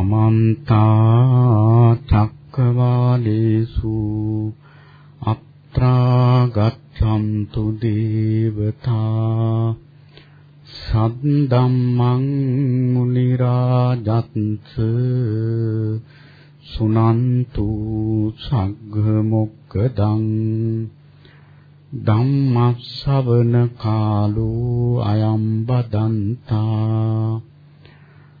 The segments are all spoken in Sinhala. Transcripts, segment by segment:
සමන්ත චක්කවාලේසු අත්‍රා ගච්ඡන්තු දේවතා සද්දම්මං මුනි රාජත්ස සුනන්තු සග්ග මොක්කදං ධම්මස්සවන කාලෝ අයම් බදන්තා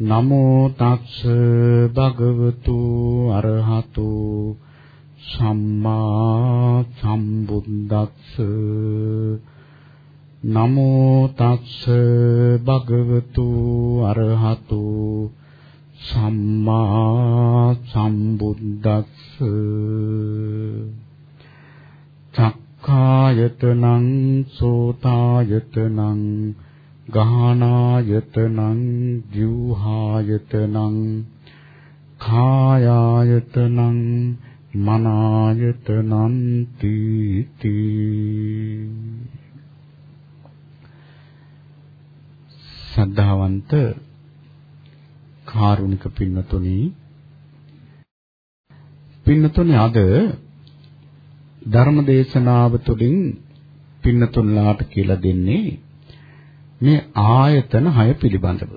නමෝ තස්ස භගවතු අරහතු සම්මා සම්බුද්දස්ස. නමෝ තස්ස භගවතු අරහතු සම්මා සම්බුද්දස්ස. චක්ඛායතනං සෝතායතනං ගාහනායතනං ජීවහායතනං කායායතනං මනායතනං තීති සද්ධාවන්ත කාරුණික පින්නතුනි පින්නතුනි අද ධර්ම දේශනාව තුළින් පින්නතුන්ලාට කියලා දෙන්නේ මේ ආයතන 6 පිළිබඳව.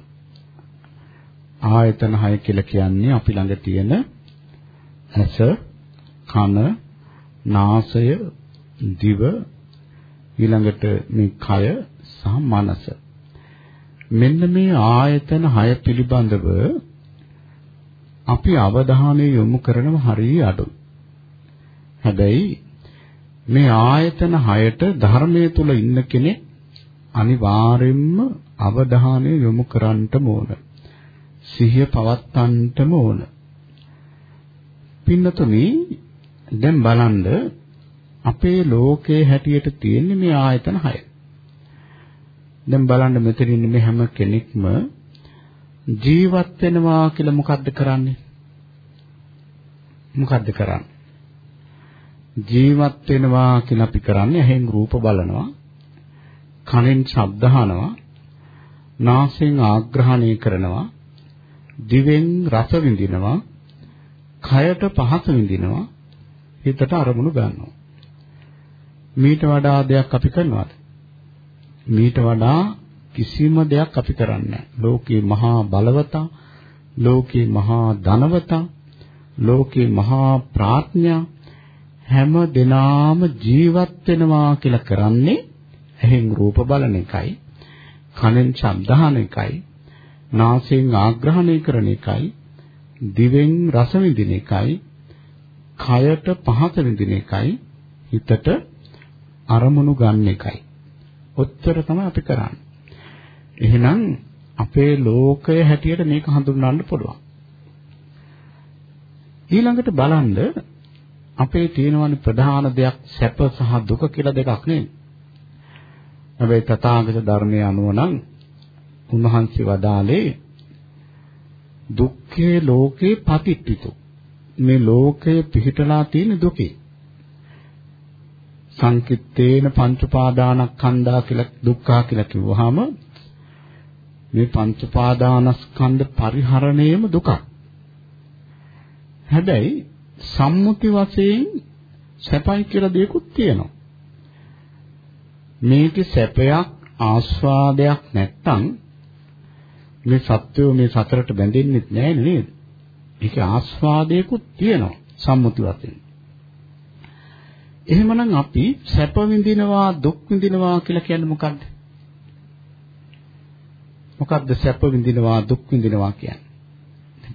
ආයතන 6 කියලා කියන්නේ අපි ළඟ තියෙන ඇස, කන, නාසය, දිව, ඊළඟට මේ කය සහ මනස. මෙන්න මේ ආයතන 6 පිළිබඳව අපි අවධානය යොමු කරනව හරිය අඩුයි. හැබැයි මේ ආයතන 6ට ධර්මයේ තුල ඉන්න කෙනෙක් අනිවාර්යෙන්ම අවධානය යොමු කරන්නටම ඕන. සිහිය පවත්වන්නටම ඕන. පින්නතුනි දැන් බලන්න අපේ ලෝකයේ හැටියට තියෙන මේ ආයතන 6. දැන් බලන්න මෙතන ඉන්න මේ හැම කෙනෙක්ම ජීවත් වෙනවා කියලා මොකද්ද කරන්නේ? මොකද්ද කරන්නේ? ජීවත් වෙනවා කියලා අපි කරන්නේ ඇහෙන් රූප බලනවා කනෙන් ශබ්ද අහනවා නාසයෙන් ආග්‍රහණය කරනවා දිවෙන් රස විඳිනවා කයට පහස විඳිනවා හිතට අරමුණු ගන්නවා. මීට වඩා දෙයක් අපි කරනවද? මීට වඩා කිසිම දෙයක් අපි කරන්නේ ලෝකේ මහා බලවතා ලෝකේ මහා ධනවතා ලෝකේ මහා ප්‍රඥා හැම දිනාම ජීවත් වෙනවා කියලා කරන්නේ ඇහෙන් රූප බලන එකයි කනෙන් ශබ්ද අහන එකයි නාසයෙන් ආග්‍රහණය කරන එකයි දිවෙන් රස විඳින එකයි කයට පහස විඳින එකයි හිතට අරමුණු ගන්න එකයි. ඔච්චර තමයි අපි කරන්නේ. එහෙනම් අපේ ලෝකය හැටියට මේක හඳුන්වන්න පුළුවන්. ඊළඟට බලන්න අපේ තියෙනවනේ ප්‍රධාන දෙයක් සැප සහ දුක කියලා දෙකක් නේ. හැබැයි තථාගත ධර්මයේ අනුව නම් උන්වහන්සේ වදාළේ දුක්ඛේ ලෝකේ පතිට්ඨිතු. මේ ලෝකය පිහිටලා තියෙන දුකේ. සංකිට්ඨේන පංච උපාදානස්කන්ධා කියලා දුක්ඛා කියලා කිව්වහම මේ පංච උපාදානස්කන්ධ පරිහරණයම දුකක්. හැබැයි සම්මුති වශයෙන් සැපයි කියලා දෙයක්ත් තියෙනවා. මේකේ සැපයක් ආස්වාදයක් නැත්තම් මේ සත්‍යෝ මේ සතරට බැඳෙන්නේ නැහැ නේද? ඒකේ ආස්වාදයකුත් තියෙනවා සම්මුති වශයෙන්. එහෙමනම් අපි සැප විඳිනවා දුක් විඳිනවා කියලා කියන්නේ මොකද්ද? මොකද්ද සැප විඳිනවා දුක් විඳිනවා කියන්නේ?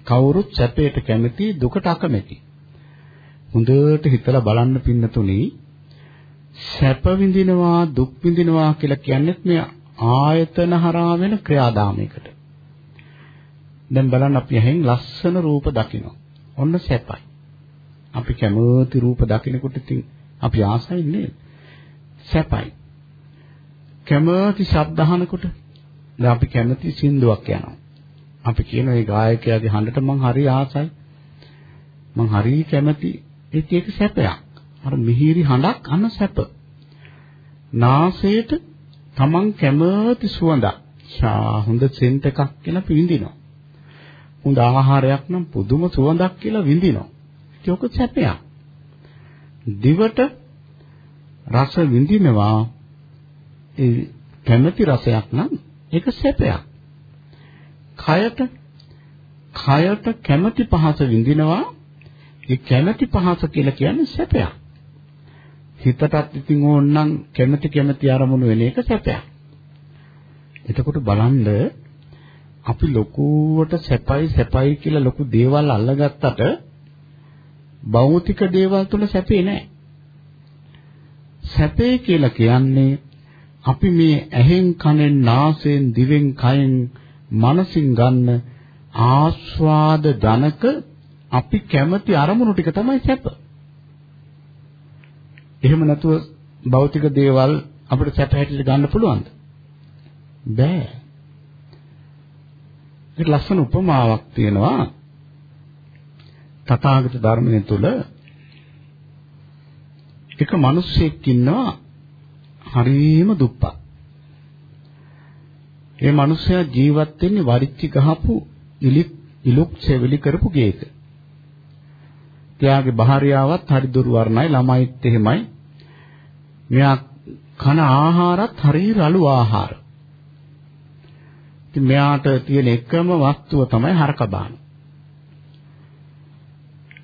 කවුරුත් සැපයට කැමති දුකට අකමැති. හොඳට හිතලා බලන්න පින්නතුනි සැප විඳිනවා දුක් විඳිනවා කියලා කියන්නේ මේ ආයතන හරහා වෙන ක්‍රියාදාමයකට. දැන් බලන්න අපි ඇහෙන් ලස්සන රූප දකිනවා. ඔන්න සැපයි. අපි කැමති රූප දකිනකොට ඉතින් අපි ආසයි නේද? සැපයි. කැමති ශබ්ද අහනකොට දැන් අපි කැමති සින්දුවක් යනවා. අපි කියන ඒ ගායකයාගේ හඬට මං හරි ආසයි. මං හරි කැමති ඒක ඒක සැපයක්. අර මිහිරි හඬක් අන්න සැප. නාසයට තමන් කැමති සුවඳක්. ෂා හොඳ සෙන්ට් එකක් කියලා පිළිඳිනවා. හොඳ ආහාරයක් නම් පුදුම සුවඳක් කියලා විඳිනවා. ඒක සැපයක්. දිවට රස විඳිනවා ඒ කැමැති රසයක් නම් ඒක සැපයක්. කයට කයට කැමැති පහස විඳිනවා ඒ කැමැති පහස කියලා කියන්නේ සැපයක්. හිතටත් ඉතින් ඕනනම් කැමැති කැමැති අරමුණු වෙන එක සැපයක්. එතකොට බලන්න අපි ලොකුවට සැපයි සැපයි කියලා ලොකු දේවල් අල්ලගත්තට භෞතික දේවල් තුල සැපේ නැහැ. සැපේ කියලා කියන්නේ අපි මේ ඇහෙන් කනෙන් නාසයෙන් දිවෙන් කයෙන් මනසින් ගන්න ආස්වාද ධනක අපි කැමති අරමුණු ටික තමයි සැප. එහෙම නැතුව භෞතික දේවල් අපිට සැප හැටියට ගන්න පුළුවන්ද? බෑ. ඒක ලස්සන උපමාවක් තියෙනවා. තථාගත ධර්මයේ තුල එක මිනිස්සෙක් ඉන්නවා හරිම දුප්පත්. ඒ මිනිස්සයා ජීවත් වෙන්නේ වරිච්චි ගහපු ඉලික් ඉලුක් සෙවිලි කරපු ගේක. එයාගේ භාර්යාවත් හරි දුරු වර්ණයි ළමයිත් එහෙමයි. මෙයා කන ආහාරත් හරි රළු ආහාර. ඉතින් මෙයාට තියෙන එකම වස්තුව තමයි හරක බාන.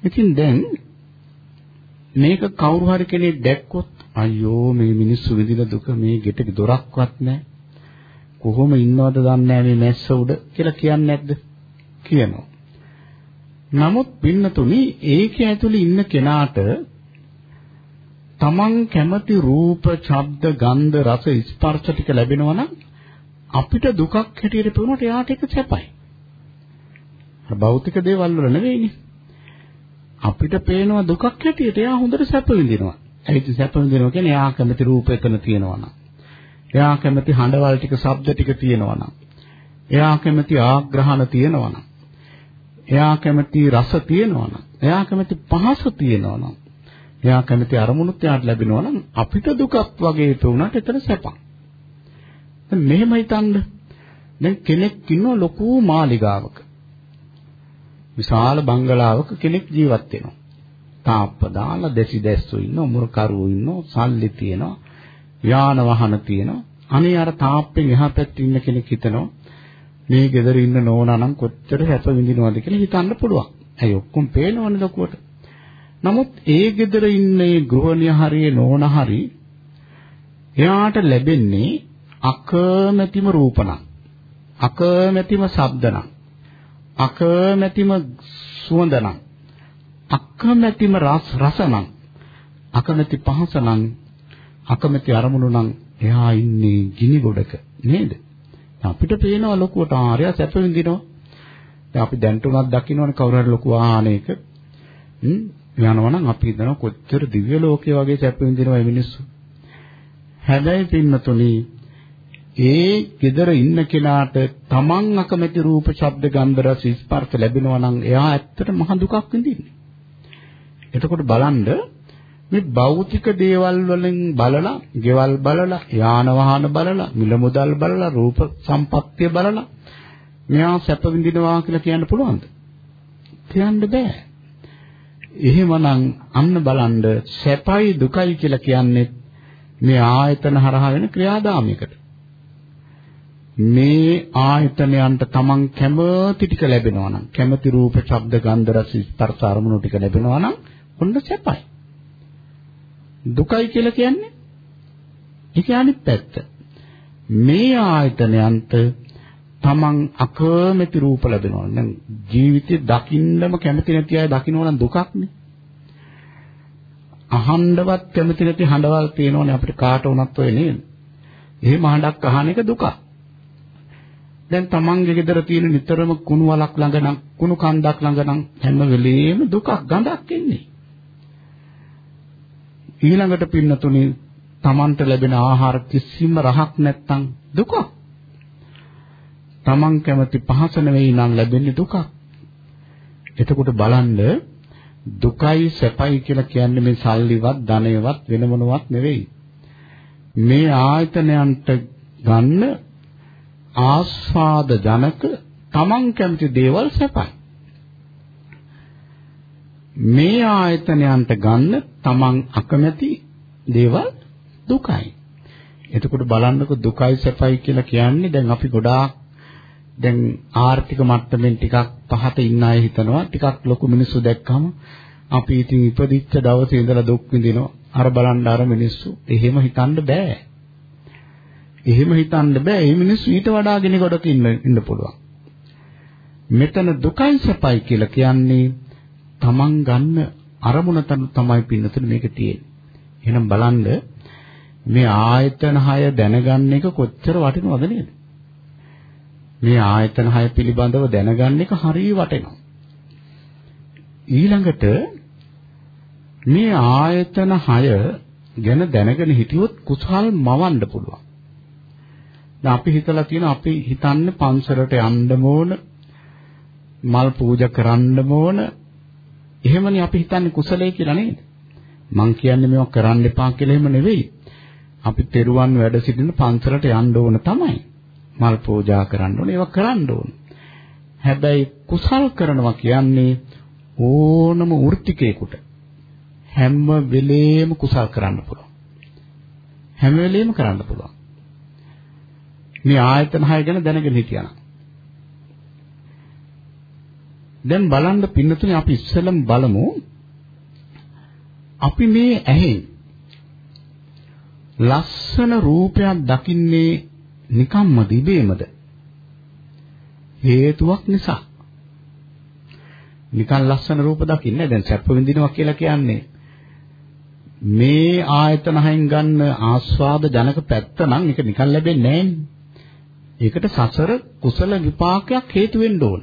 ඉතින් දැන් මේක කවුරු හරි කෙනෙක් දැක්කොත් අයියෝ මේ මිනිස්සු විඳින දුක මේ ගෙට දොරක්වත් නැහැ. කොහොම ඉන්නවද දන්නේ නැහැ මේ මැස්ස උඩ කියලා කියන්නේ නැද්ද? කියනවා. නමුත් පින්නතුනි ඒකේ ඇතුලේ ඉන්න කෙනාට තමන් කැමති රූප, ශබ්ද, ගන්ධ, රස, ස්පර්ශ ටික ලැබෙනවා නම් අපිට දුකක් හැටියට පෙනුනට එයාට ඒක සැපයි. භෞතික දේවල් වල නෙවෙයිනේ. අපිට පේනවා දුකක් හැටියට එයා හොඳට සැප විඳිනවා. ඒත් සැප විඳිනවා කියන්නේ එයා කැමති රූප එතන තියෙනවා නම්. එයා කැමති හඬවල් ටික, ශබ්ද ටික තියෙනවා නම්. එයා කැමති ආග්‍රහණ තියෙනවා නම්. එයා කැමති රස තියෙනවා නම්. එයා කැමති පහස තියෙනවා නම්. එයා කැමති අරමුණුත් එයාට ලැබෙනවා නම් අපිට දුකක් වගේ පෙවුනට එතන සැපක්. දැන් මෙහෙම හිතන්න. දැන් කෙනෙක් ඉන්න ලොකු මාලිගාවක. විශාල බංගලාවක කෙනෙක් ජීවත් වෙනවා. තාප්ප දාලා දෙසි දැස්සු ඉන්න මුරකරුවෝ ඉන්න සල්ලි තියෙනවා. යාන වාහන තියෙනවා. අනේ අර තාප්පෙන් එහා පැත්තේ ඉන්න කෙනෙක් හිතනවා මේ ගෙදර ඉන්න නෝනා නම් කොච්චර හැප විඳිනවද කියලා හිතන්න පුළුවන්. ඇයි ඔක්කොම පේනවනේ ලකුවට. නමුත් ඒ ගෙදර ඉන්න ඒ ගෘහණිය හරිය නෝනා හරි එයාට ලැබෙන්නේ අකමැතිම රූපණක්. අකමැතිම ශබ්දණක්. අකමැතිම සුවඳනම් අකමැතිම රස රසනම් අකමැති පහසනම් අකමැති අරමුණු නම් එහා ඉන්නේ ගිනි ගොඩක නේද අපිට පේනවා ලොකුවට ආර්ය සැප විඳිනවා දැන් අපි දැන් තුනක් දකින්නවනේ කවුරු හරි ලොකු වාහනයක හ්ම් යනවා නම් අපි හිතනවා කොච්චර දිව්‍ය ලෝකයේ වගේ සැප විඳිනවා මේ මිනිස්සු හැබැයි පින්නතුනි ඒ gedara ඉන්න කෙනාට තමන් අකමැති රූප, ශබ්ද, ගන්ධ, රස, ස්පර්ශ ලැබෙනවා නම් එයා ඇත්තට මහ දුකක් විඳින්නේ. එතකොට බලන්න මේ භෞතික දේවල් වලින් බලලා, ගෙවල් බලලා, යාන වාහන බලලා, මිල මුදල් බලලා, රූප සම්පත්තිය බලලා මෙයා සැප විඳිනවා කියලා කියන්න පුළුවන්ද? කියන්න බෑ. එහෙමනම් අන්න බලන්න සැපයි දුකයි කියලා කියන්නේ මේ ආයතන හරහා වෙන ක්‍රියාදාමයකට. මේ ආයතනයන්ට තමන් කැමති ටික ලැබෙනවා නම් කැමති රූප, ශබ්ද, ගන්ධ, රස, ස්පර්ශ අරමුණු ටික ලැබෙනවා නම් ඔන්න සැපයි. දුකයි කියලා කියන්නේ ඒක අනිත් පැත්ත. මේ ආයතනයන්ට තමන් අකමැති රූප ලැබෙනවා. දැන් ජීවිතේ දකින්නම කැමති නැති අය දකින්නවා නම් දුකක්නේ. අහන්නවත් කැමති නැති හඬවල් පේනෝනේ අපිට කාට වුණත් ඔය නේද? එහෙම හඬක් අහන එක දුකක්. දැන් තමන්ගේ ගෙදර තියෙන නිතරම කුණු වලක් ළඟ නම් කුණු කන්දක් ළඟ නම් හැම වෙලෙම දුකක් ගඳක් එන්නේ. ඊළඟට පින්නතුනි Tamanට ලැබෙන ආහාර කිසිම රහක් නැත්තම් දුකක්. Taman කැමති පහස නෙවෙයි නම් ලැබෙන්නේ දුකක්. එතකොට බලන්න දුකයි සැපයි කියලා කියන්නේ මේ සල්ලිවත් ධනයවත් වෙන මොනවත් නෙවෙයි. මේ ආයතනයන්ට ගන්න ආස්වාද ජනක Taman කැමති දේවල් සැපයි. මේ ආයතනයන්ට ගන්න Taman අකමැති දේවල් දුකයි. එතකොට බලන්නකො දුකයි සැපයි කියලා කියන්නේ දැන් අපි ගොඩාක් දැන් ආර්ථික මට්ටමින් ටිකක් පහත ඉන්න අය හිතනවා. ටිකක් ලොකු මිනිස්සු දැක්කම අපි ඉතින් ඉපදිච්ච දවසේ ඉඳලා දුක් විඳිනවා. අර බලන්න අර මිනිස්සු. එහෙම හිතන්න බෑ. එහෙම හිතන්න බෑ. මේ මිනිස්සු ඊට වඩා කෙනෙකුට ඉන්න ඉන්න පුළුවන්. මෙතන දුකයි සැපයි කියලා කියන්නේ තමන් ගන්න අරමුණ තමයි පින්නතුනේ මේක තියෙන්නේ. එහෙනම් බලන්න මේ ආයතන 6 දැනගන්න එක කොච්චර වටිනවද නේද? මේ ආයතන 6 පිළිබඳව දැනගන්න එක හරිය වටිනවා. ඊළඟට මේ ආයතන 6 ගැන දැනගෙන හිටියොත් කුසල් මවන්න පුළුවන්. දැන් අපි හිතලා තියෙන අපි හිතන්නේ පන්සලට යන්න ඕන මල් පූජා කරන්න ඕන එහෙමනේ අපි හිතන්නේ කුසලයේ කියලා නේද? මං කියන්නේ මේවා කරන්න එපා කියලා එහෙම නෙවෙයි. අපි තෙරුවන් වැඩ සිටින පන්සලට යන්න ඕන තමයි. මල් පූජා කරන්න ඕන ඒවා කරන්න ඕන. හැබැයි කුසල් කරනවා කියන්නේ ඕනම වෘත්තිකේකට හැම වෙලේම කුසල් කරන්න පුළුවන්. හැම වෙලේම කරන්න පුළුවන්. මේ ආයතන හය ගැන දැනගෙන හිටියනම්. දැන් බලන්න පින්නතුනේ අපි ඉස්සෙල්ලම බලමු අපි මේ ඇහෙන් ලස්සන රූපයක් දකින්නේ නිකම්ම දිබේමද? හේතුවක් නිසා. නිකන් ලස්සන රූප දකින්නේ දැන් සැප විඳිනවා කියලා කියන්නේ. මේ ආයතන හයෙන් ගන්න ආස්වාද ජනක පැත්ත නම් ඒක නිකන් ලැබෙන්නේ නැහැ ඒකට සසර කුසල විපාකයක් හේතු වෙන්න ඕන.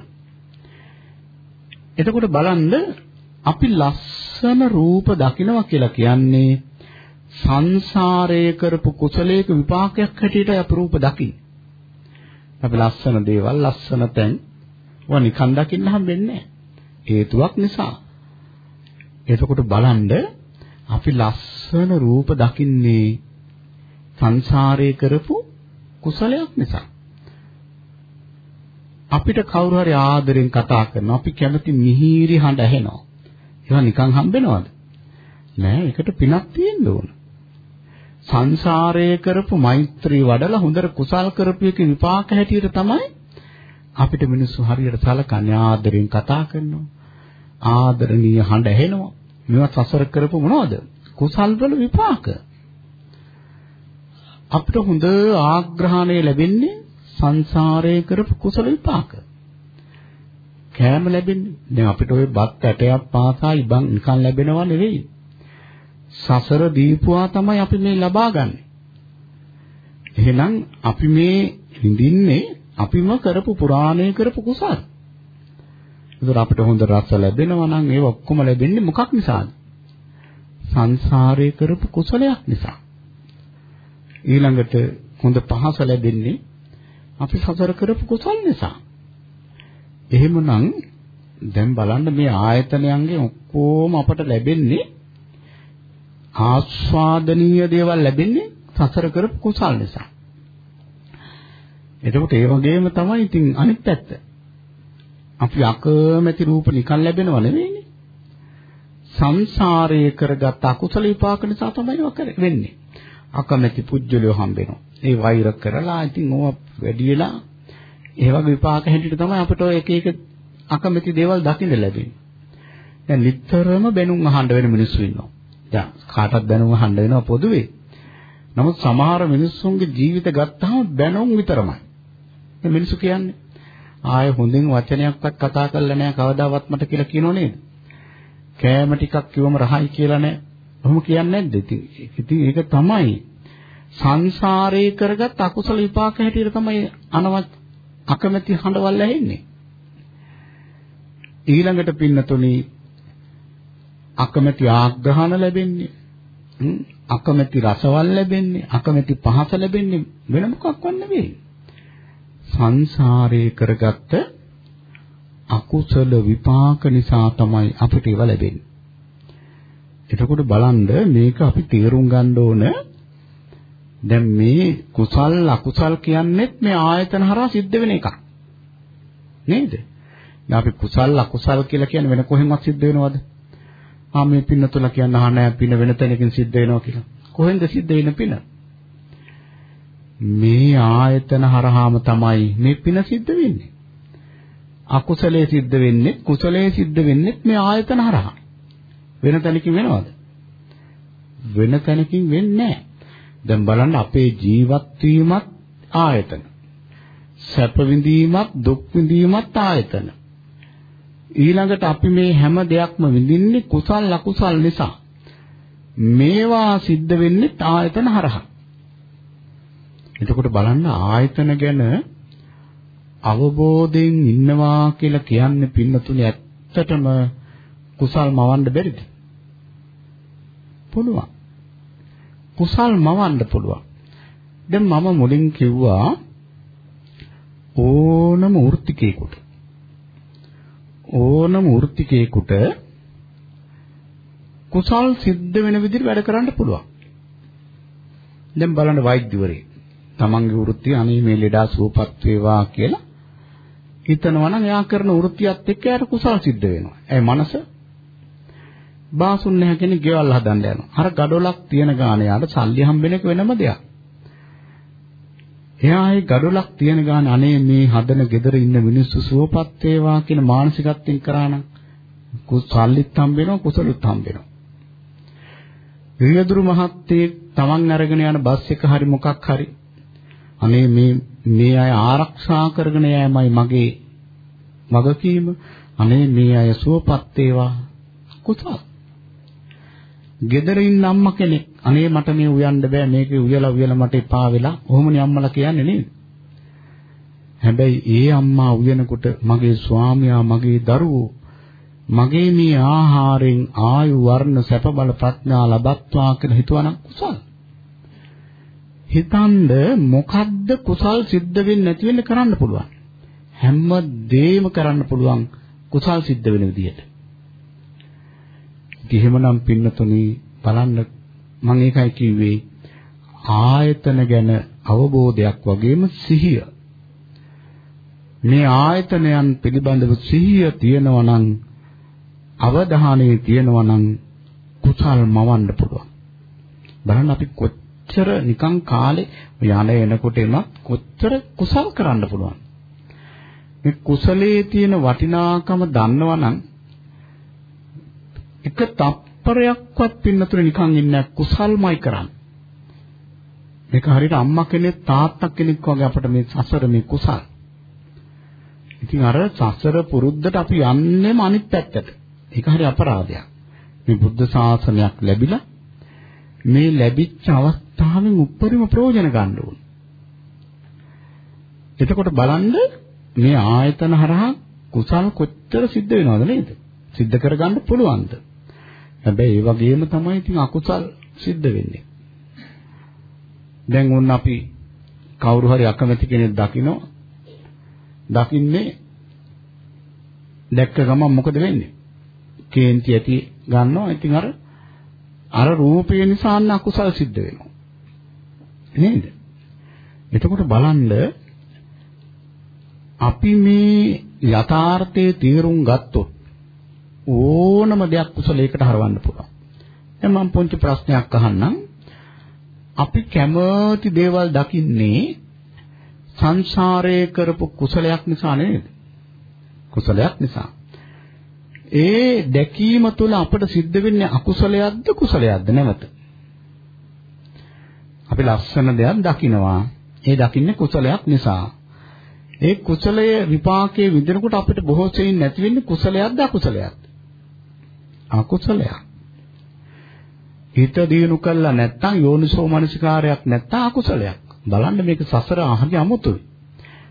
එතකොට බලන්න අපි ලස්සන රූප දකිනවා කියලා කියන්නේ සංසාරයේ කරපු කුසලයක විපාකයක් හැටියට අපි රූප දකින්නේ. අපි ලස්සන දේවල් ලස්සන තැන් වා නිකන් දකින්න හම්බෙන්නේ හේතුවක් නිසා. එතකොට බලන්න අපි ලස්සන රූප දකින්නේ සංසාරයේ කරපු කුසලයක් නිසා. අපිට කවුරු හරි ආදරෙන් කතා කරනවා අපි කැමති මිහිරි හඬ ඇහෙනවා. ඒවා නිකන් හම්බෙනවද? නෑ ඒකට පිනක් තියෙන්න ඕන. සංසාරයේ කරපු මෛත්‍රී වඩලා හොඳට කුසල් කරපු එක විපාක හැටියට තමයි අපිට මිනිස්සු හරියට සලකන්නේ ආදරෙන් කතා කරනවා. ආදරණීය හඬ ඇහෙනවා. මේවා සසර කරපු මොනවද? කුසල් වල විපාක. අපිට හොඳ ආග්‍රහණය ලැබෙන්නේ සංසාරයේ කරපු කුසල විපාක. කෑම ලැබෙන්නේ. දැන් අපිට ওই බත් ඇටයක් පාසා ඉබන් නිකන් ලැබෙනවා නෙවෙයි. සසර දීපුවා තමයි අපි මේ ලබා ගන්න. එහෙනම් අපි මේ විඳින්නේ අපිම කරපු පුරාණය කරපු කුසල්. ඒතර අපිට හොඳ රස ලැබෙනවා නම් ඒ ඔක්කොම ලැබෙන්නේ මොකක් නිසාද? සංසාරේ කරපු කුසලයක් නිසා. ඊළඟට හොඳ පහස ලැබෙන්නේ අපි සසර කරපු කුසල් නිසා. එහෙමනම් දැන් බලන්න මේ ආයතනයන්ගේ ඔක්කොම අපට ලැබෙන්නේ ආස්වාදනීය දේවල් ලැබෙන්නේ සසර කරපු කුසල් නිසා. එතකොට ඒ වගේම තමයි ඉතින් අනිත් පැත්ත. අපි අකමැති රූප නිකන් ලැබෙනව නෙවෙයිනේ. සංසාරයේ කරගත් අකුසල විපාක නිසා තමයි ඒක වෙන්නේ. අකමැති පුජ්‍යලිය හම්බෙනවා. ඒ වෛර කරලා ඉතින් ඕවා වැඩි වෙලා ඒ වගේ විපාක හැටියට තමයි අපිට ඔය එක එක අකමැති දේවල් දකින්න ලැබෙන්නේ. දැන් නිතරම බැනුම් අහන්න වෙන මිනිස්සු ඉන්නවා. දැන් කාටවත් බැනුම් අහන්න වෙනවා පොදුවේ. නමුත් සමහර මිනිස්සුන්ගේ ජීවිත ගත්තාම බැනුම් විතරමයි. මේ මිනිස්සු කියන්නේ ආය හොඳින් වචනයක්වත් කතා කරලා නැහැ කවදාවත් මට කියලා කියනෝ නේද? කෑම ටිකක් කිව්වම රහයි කියලා නැහැ. ඔහොම කියන්නේ නැද්ද? ඉතින් ඉතින් ඒක තමයි සංසාරේ කරගත් අකුසල විපාක හැටියට තමයි අනවත් අකමැති හඬවල් ඇහෙන්නේ. ඊළඟට පින්නතුනි අකමැති ආග්‍රහණ ලැබෙන්නේ. අකමැති රසවල් ලැබෙන්නේ, අකමැති පහස ලැබෙන්නේ වෙන මොකක්වත් නෙවෙයි. සංසාරේ කරගත්ත අකුසල විපාක නිසා තමයි අපිට ඒව ලැබෙන්නේ. එතකොට බලන්න මේක අපි තේරුම් ගන්න ඕන දැන් මේ කුසල් අකුසල් කියන්නේත් මේ ආයතන හරහා සිද්ධ වෙන එකක්. නේද? දැන් අපි කුසල් අකුසල් කියලා කියන්නේ වෙන කොහෙන්වත් සිද්ධ වෙනවද? ආ මේ පින්න තුල කියන්න අහ නැහැ පින වෙන තැනකින් සිද්ධ වෙනවා කියලා. කොහෙන්ද සිද්ධ වෙන පින? මේ ආයතන හරහාම තමයි මේ පින සිද්ධ වෙන්නේ. අකුසලයේ සිද්ධ වෙන්නේ කුසලයේ සිද්ධ වෙන්නේ මේ ආයතන හරහා. වෙන තැනකින් වෙනවද? වෙන තැනකින් වෙන්නේ නැහැ. දැන් බලන්න අපේ ජීවත් වීමත් ආයතන. සැප විඳීමත් දුක් විඳීමත් ආයතන. ඊළඟට අපි මේ හැම දෙයක්ම විඳින්නේ කුසල් අකුසල් නිසා. මේවා සිද්ධ වෙන්නේ ආයතන හරහා. එතකොට බලන්න ආයතන ගැන අවබෝධයෙන් ඉන්නවා කියලා කියන්නේ පින්නතුනේ ඇත්තටම කුසල් මවන්න බැරිද? පුළුවන්. කුසල් මවන්න පුළුවන්. දැන් මම මුලින් කිව්වා ඕනම වෘත්තිකේකට ඕනම වෘත්තිකේකට කුසල් සිද්ධ වෙන විදිහට වැඩ කරන්න පුළුවන්. දැන් බලන්න වෛද්‍යවරේ තමන්ගේ වෘත්තිය අනේ මේ ලෙඩා සුවපත් වේවා කියලා හිතනවා නම් එයා කරන වෘත්තියත් එක්ක එයාට කුසල් සිද්ධ වෙනවා. ඒ මනස බාසුන් නැහැ කෙනෙක් ගෙවල් හදන්න යනවා. අර gadolak තියෙන ගාන යාට සල්ලි හම්බෙන එක වෙනම දෙයක්. එයා ඒ gadolak තියෙන ගාන අනේ මේ හදන gedara ඉන්න මිනිස්සු සුවපත් වේවා කියන මානසිකත්වයෙන් කරා නම් කුසල්ලිත් හම්බෙනවා කුසලුත් හම්බෙනවා. රියදුරු මහත්තයෙක් තමන් අරගෙන යන බස් එක හරි මොකක් හරි අනේ මේ මේ අය ආරක්ෂා කරගෙන යෑමයි මගේ වගකීම. අනේ මේ අය සුවපත් වේවා කුසල. ගෙදර ඉන්න අම්මා කෙනෙක් අනේ මට මේ උයන්න බෑ මේක උයලා උයලා මට එපා වෙලා ඔහොමනේ අම්මලා කියන්නේ නේද? හැබැයි ඒ අම්මා උයනකොට මගේ ස්වාමියා මගේ දරුවෝ මගේ මේ ආහාරයෙන් ආයු වර්ණ සැප බල ප්‍රඥා ලබත්වා කියලා හිතුවනම් කුසල. හිතනද මොකද්ද කුසල් සිද්ධ වෙන්නේ නැති වෙන්න කරන්න පුළුවන්. හැම දෙයක්ම කරන්න පුළුවන් කුසල් සිද්ධ වෙන විදිහට. එහෙමනම් පින්නතුනි බලන්න මම ඒකයි කිව්වේ ආයතන ගැන අවබෝධයක් වගේම සිහිය. මේ ආයතනයන් පිළිබඳව සිහිය තියෙනවා නම් අවධානය තියෙනවා නම් කුසල් මවන්න පුළුවන්. බලන්න අපි කොච්චර නිකන් කාලේ යන එනකොට එන කොච්චර කුසල් කරන්න පුළුවන්. මේ කුසලයේ තියෙන වටිනාකම දන්නවනම් එක තප්පරයක්වත් පින්නතුනේ නිකන් ඉන්නේ කුසල්මයි කරන්නේ. මේක හරියට අම්මා කෙනෙක් තාත්තා කෙනෙක් වගේ අපිට මේ සසර මේ කුසල්. ඉතින් අර සසර පුරුද්දට අපි යන්නේම අනිත් පැත්තට. ඒක හරි අපරාධයක්. මේ බුද්ධ ශාසනයක් ලැබිලා මේ ලැබිච්ච අවස්ථාවෙන් උප්පරිම ප්‍රයෝජන ගන්න ඕන. එතකොට බලන්න මේ ආයතන හරහා කුසල් කොච්චර සිද්ධ වෙනවද නේද? සිද්ධ කරගන්න පුළුවන්ද? හැබැයි ඒ වගේම තමයි ඉතින් අකුසල් සිද්ධ වෙන්නේ. දැන් වුණ අපි කවුරු හරි අකමැති කෙනෙක් දකිනවා. දකින්නේ දැක්ක ගමන් මොකද වෙන්නේ? කේන්ති ඇති ගන්නවා. ඉතින් අර අර රූපය නිසා අන්න අකුසල් සිද්ධ වෙනවා. නේද? එතකොට බලන්න අපි මේ යථාර්ථයේ තීරුම් ගත්තොත් ඕනම දෙයක් කුසලයකට හරවන්න පුළුවන්. දැන් මම පොන්ච ප්‍රශ්නයක් අහන්නම්. අපි කැමති දේවල් දකින්නේ සංසාරයේ කරපු කුසලයක් නිසා නේද? කුසලයක් නිසා. ඒ දැකීම තුළ අපට සිද්ධ වෙන්නේ අකුසලයක්ද කුසලයක්ද නැවත? අපි ලස්සන දෙයක් දකිනවා. ඒ දකින්නේ කුසලයක් නිසා. ඒ කුසලය විපාකයේ විඳිනකොට අපිට බොහෝ සෙයින් නැති වෙන්නේ කුසලයක්ද අකුසලයක්ද? අකුසලයක්. හිත දිනු කළා නැත්නම් යෝනිසෝ මනසිකාරයක් නැත්නම් අකුසලයක්. බලන්න මේක සසර අහරි අමුතුයි.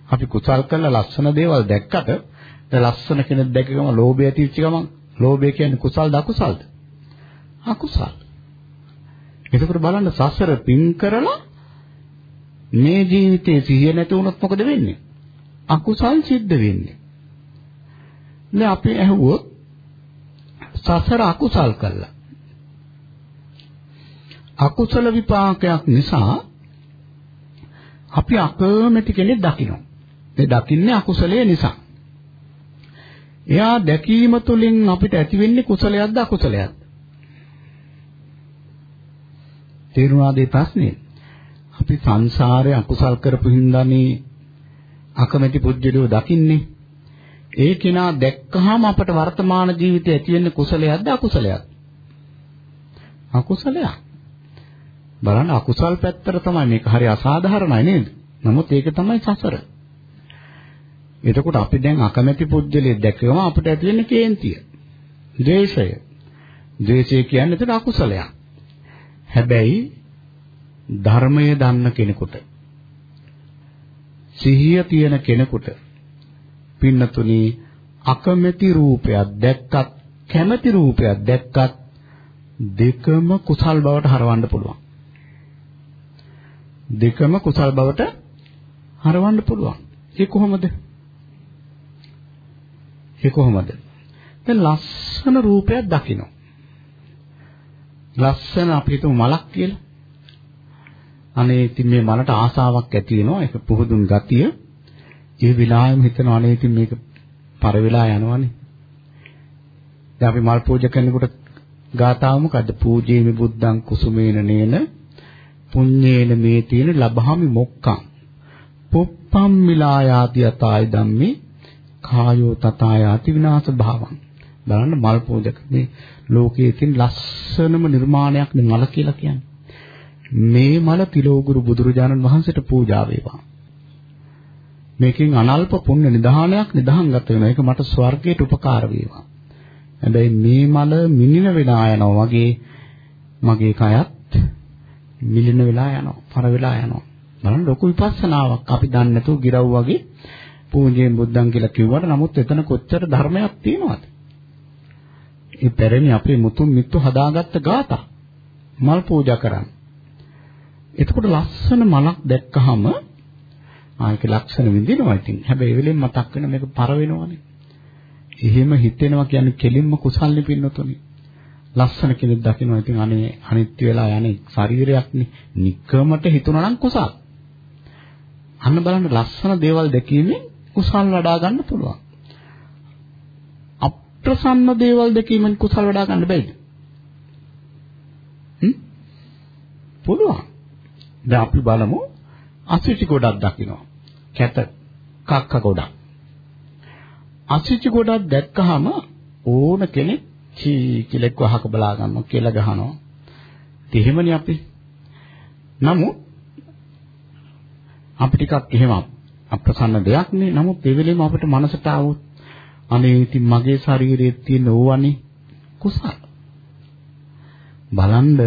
අපි කුසල් කළා ලස්සන දේවල් දැක්කට දැන් ලස්සන කෙනෙක් දැක ගම ලෝභය ඇතිවෙච්ච ගමන් ලෝභය කියන්නේ කුසල්ද අකුසල්ද? අකුසල්. එතකොට බලන්න සසර පින් කරලා මේ ජීවිතේ සිහිය නැති වුණොත් මොකද වෙන්නේ? අකුසල් සිද්ධ වෙන්නේ. දැන් අපි ඇහුවොත් සසර අකුසල් කළා. අකුසල විපාකයක් නිසා අපි අකමැති කෙනෙක් දකිනවා. ඒ දකින්නේ අකුසලයේ නිසා. එයා දැකීම තුළින් අපිට ඇති වෙන්නේ කුසලයක්ද අකුසලයක්ද? තේරුණාද මේ ප්‍රශ්නේ? අපි සංසාරේ අකුසල් කරපු හින්දානේ අකමැති පුජ්‍යලෝ දකින්නේ. ඒ කෙනා දැක්කහම අපට වර්තමාන ජීවිතේ ඇති වෙන්නේ කුසලයක්ද අකුසලයක්ද? අකුසලයක්. බලන්න අකුසල් පැත්තට තමයි මේක හරි අසාධාරණයි නේද? නමුත් ඒක තමයි සසර. එතකොට අපි දැන් අකමැති පුජ්‍යලේ දැකගම අපිට ඇති වෙන්නේ කේන්තිය. ද්වේෂය. ද්වේෂය කියන්නේ එතන අකුසලයක්. හැබැයි ධර්මය දන්න කෙනෙකුට සිහිය තියෙන කෙනෙකුට පින්නතුනි අකමැති රූපයක් දැක්කත් කැමැති රූපයක් දැක්කත් දෙකම කුසල් බවට හරවන්න පුළුවන්. දෙකම කුසල් බවට හරවන්න පුළුවන්. ඒ කොහොමද? ඒ කොහොමද? දැන් ලස්සන රූපයක් දකින්න. ලස්සන අපි හිතමු මලක් කියලා. අනේ ඉතින් මේ මලට ආසාවක් ඇති වෙනවා ඒක පුහුදුන් ගතිය. ඒ විලායම හිතනවා අනේ ඉතින් මේක පර වෙලා යනවනේ. දැන් අපි මල් පූජා කරනකොට ගාතාව මොකද්ද? පූජේමි බුද්ධං කුසුමේන නේන පුඤ්ඤේන මේ තියෙන ලබහමි මොක්කං. පුප්පම් මිලායාති යතායි ධම්මේ කායෝ තථායාති විනාශ භාවං. බලන්න මල් පූජක මේ ලෝකයේ තියෙන ලස්සනම නිර්මාණයක් නේ මල කියලා කියන්නේ. මේ මල තිලෝගුරු බුදුරජාණන් වහන්සේට පූජා වේවා. මේකෙන් අනල්ප පුණ්‍ය නිධානයක් නිධාන්ගත වෙනවා. ඒක මට ස්වර්ගයට උපකාර වේවා. හැබැයි මේ මල මිනින වෙලා යනවා වගේ මගේ කයත් මිලින වෙලා යනවා. පර වෙලා යනවා. බලන්න ලොකු විපස්සනාවක් අපි දන්නේ නැතුව ගිරව් වගේ පූජෙන් බුද්ධං කියලා කිව්වට නමුත් එතන කොච්චර ධර්මයක් තියෙනවද? ඒ පැරණි අපේ මුතුන් මිත්තු හදාගත්ත ગાතා මල් පූජා කරන්නේ. එතකොට ලස්සන මලක් දැක්කහම ආයක ලක්ෂණ විඳිනවා ඉතින්. හැබැයි ඒ වෙලෙන් මතක් වෙන මේක පර වෙනවනේ. එහෙම හිතෙනවා කියන්නේ කෙලින්ම කුසල්නේ පින්නතුනේ. ලස්සන කෙනෙක් දකිනවා ඉතින් අනේ අනිත්‍ය වෙලා යන්නේ ශරීරයක්නේ. නිකමට හිතුණා නම් කුසල්. අන්න බලන්න ලස්සන දේවල් දැකීමෙන් කුසල් වඩා ගන්න පුළුවන්. අප්‍රසන්න දේවල් දැකීමෙන් කුසල් වඩා ගන්න බැයිද? හ්ම්? පුළුවන්. දැන් අපි බලමු අසුචි ගොඩක් දකිනවා. කැත කක්ක ගොඩක්. අසුචි ගොඩක් දැක්කහම ඕන කෙනෙක් චී කියලා එක්ක අහක බලා ගන්නවා කියලා ගහනවා. එහෙමනේ අපි. නමුත් අපි ටිකක් එහෙම අප්‍රසන්න දෙයක් නේ. නමුත් ඒ වෙලෙම අපිට මනසට ආවොත් අනේ ඉතින් මගේ ශරීරයේ තියෙන ඕවනේ කුසල. බලන්න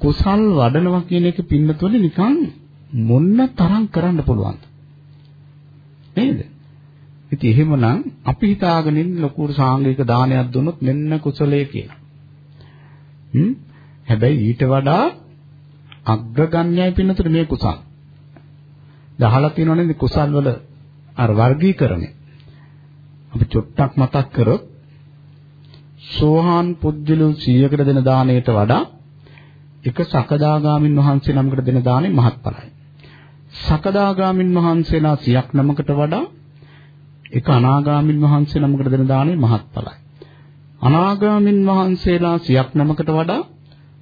කුසල් වඩනවා කියන එක පින්නතුනේ නිකන් මොන්න තරම් කරන්න පුළුවන්ද? නේද? ඉතින් එහෙමනම් අපි හිතාගෙන ඉන්න ලොකු සාංගික දානයක් දුන්නොත් මෙන්න කුසලයේ කියලා. හ්ම්? හැබැයි ඊට වඩා අග්‍රගණ්‍යයි පින්නතුනේ මේ කුසල්. දහලා තියෙනවනේ කුසල් වල අර වර්ගීකරණය. අපි චොට්ටක් මතක් කරොත් සෝහාන් පුජ්‍යලු 100කට දෙන දාණයට වඩා එක සකදාගාමින් වහන්සේ නමකට දෙන දාණය මහත්ඵලයි. සකදාගාමින් වහන්සේලා 100ක් නමකට වඩා එක අනාගාමින් වහන්සේ නමකට දෙන දාණය මහත්ඵලයි. අනාගාමින් වහන්සේලා 100ක් නමකට වඩා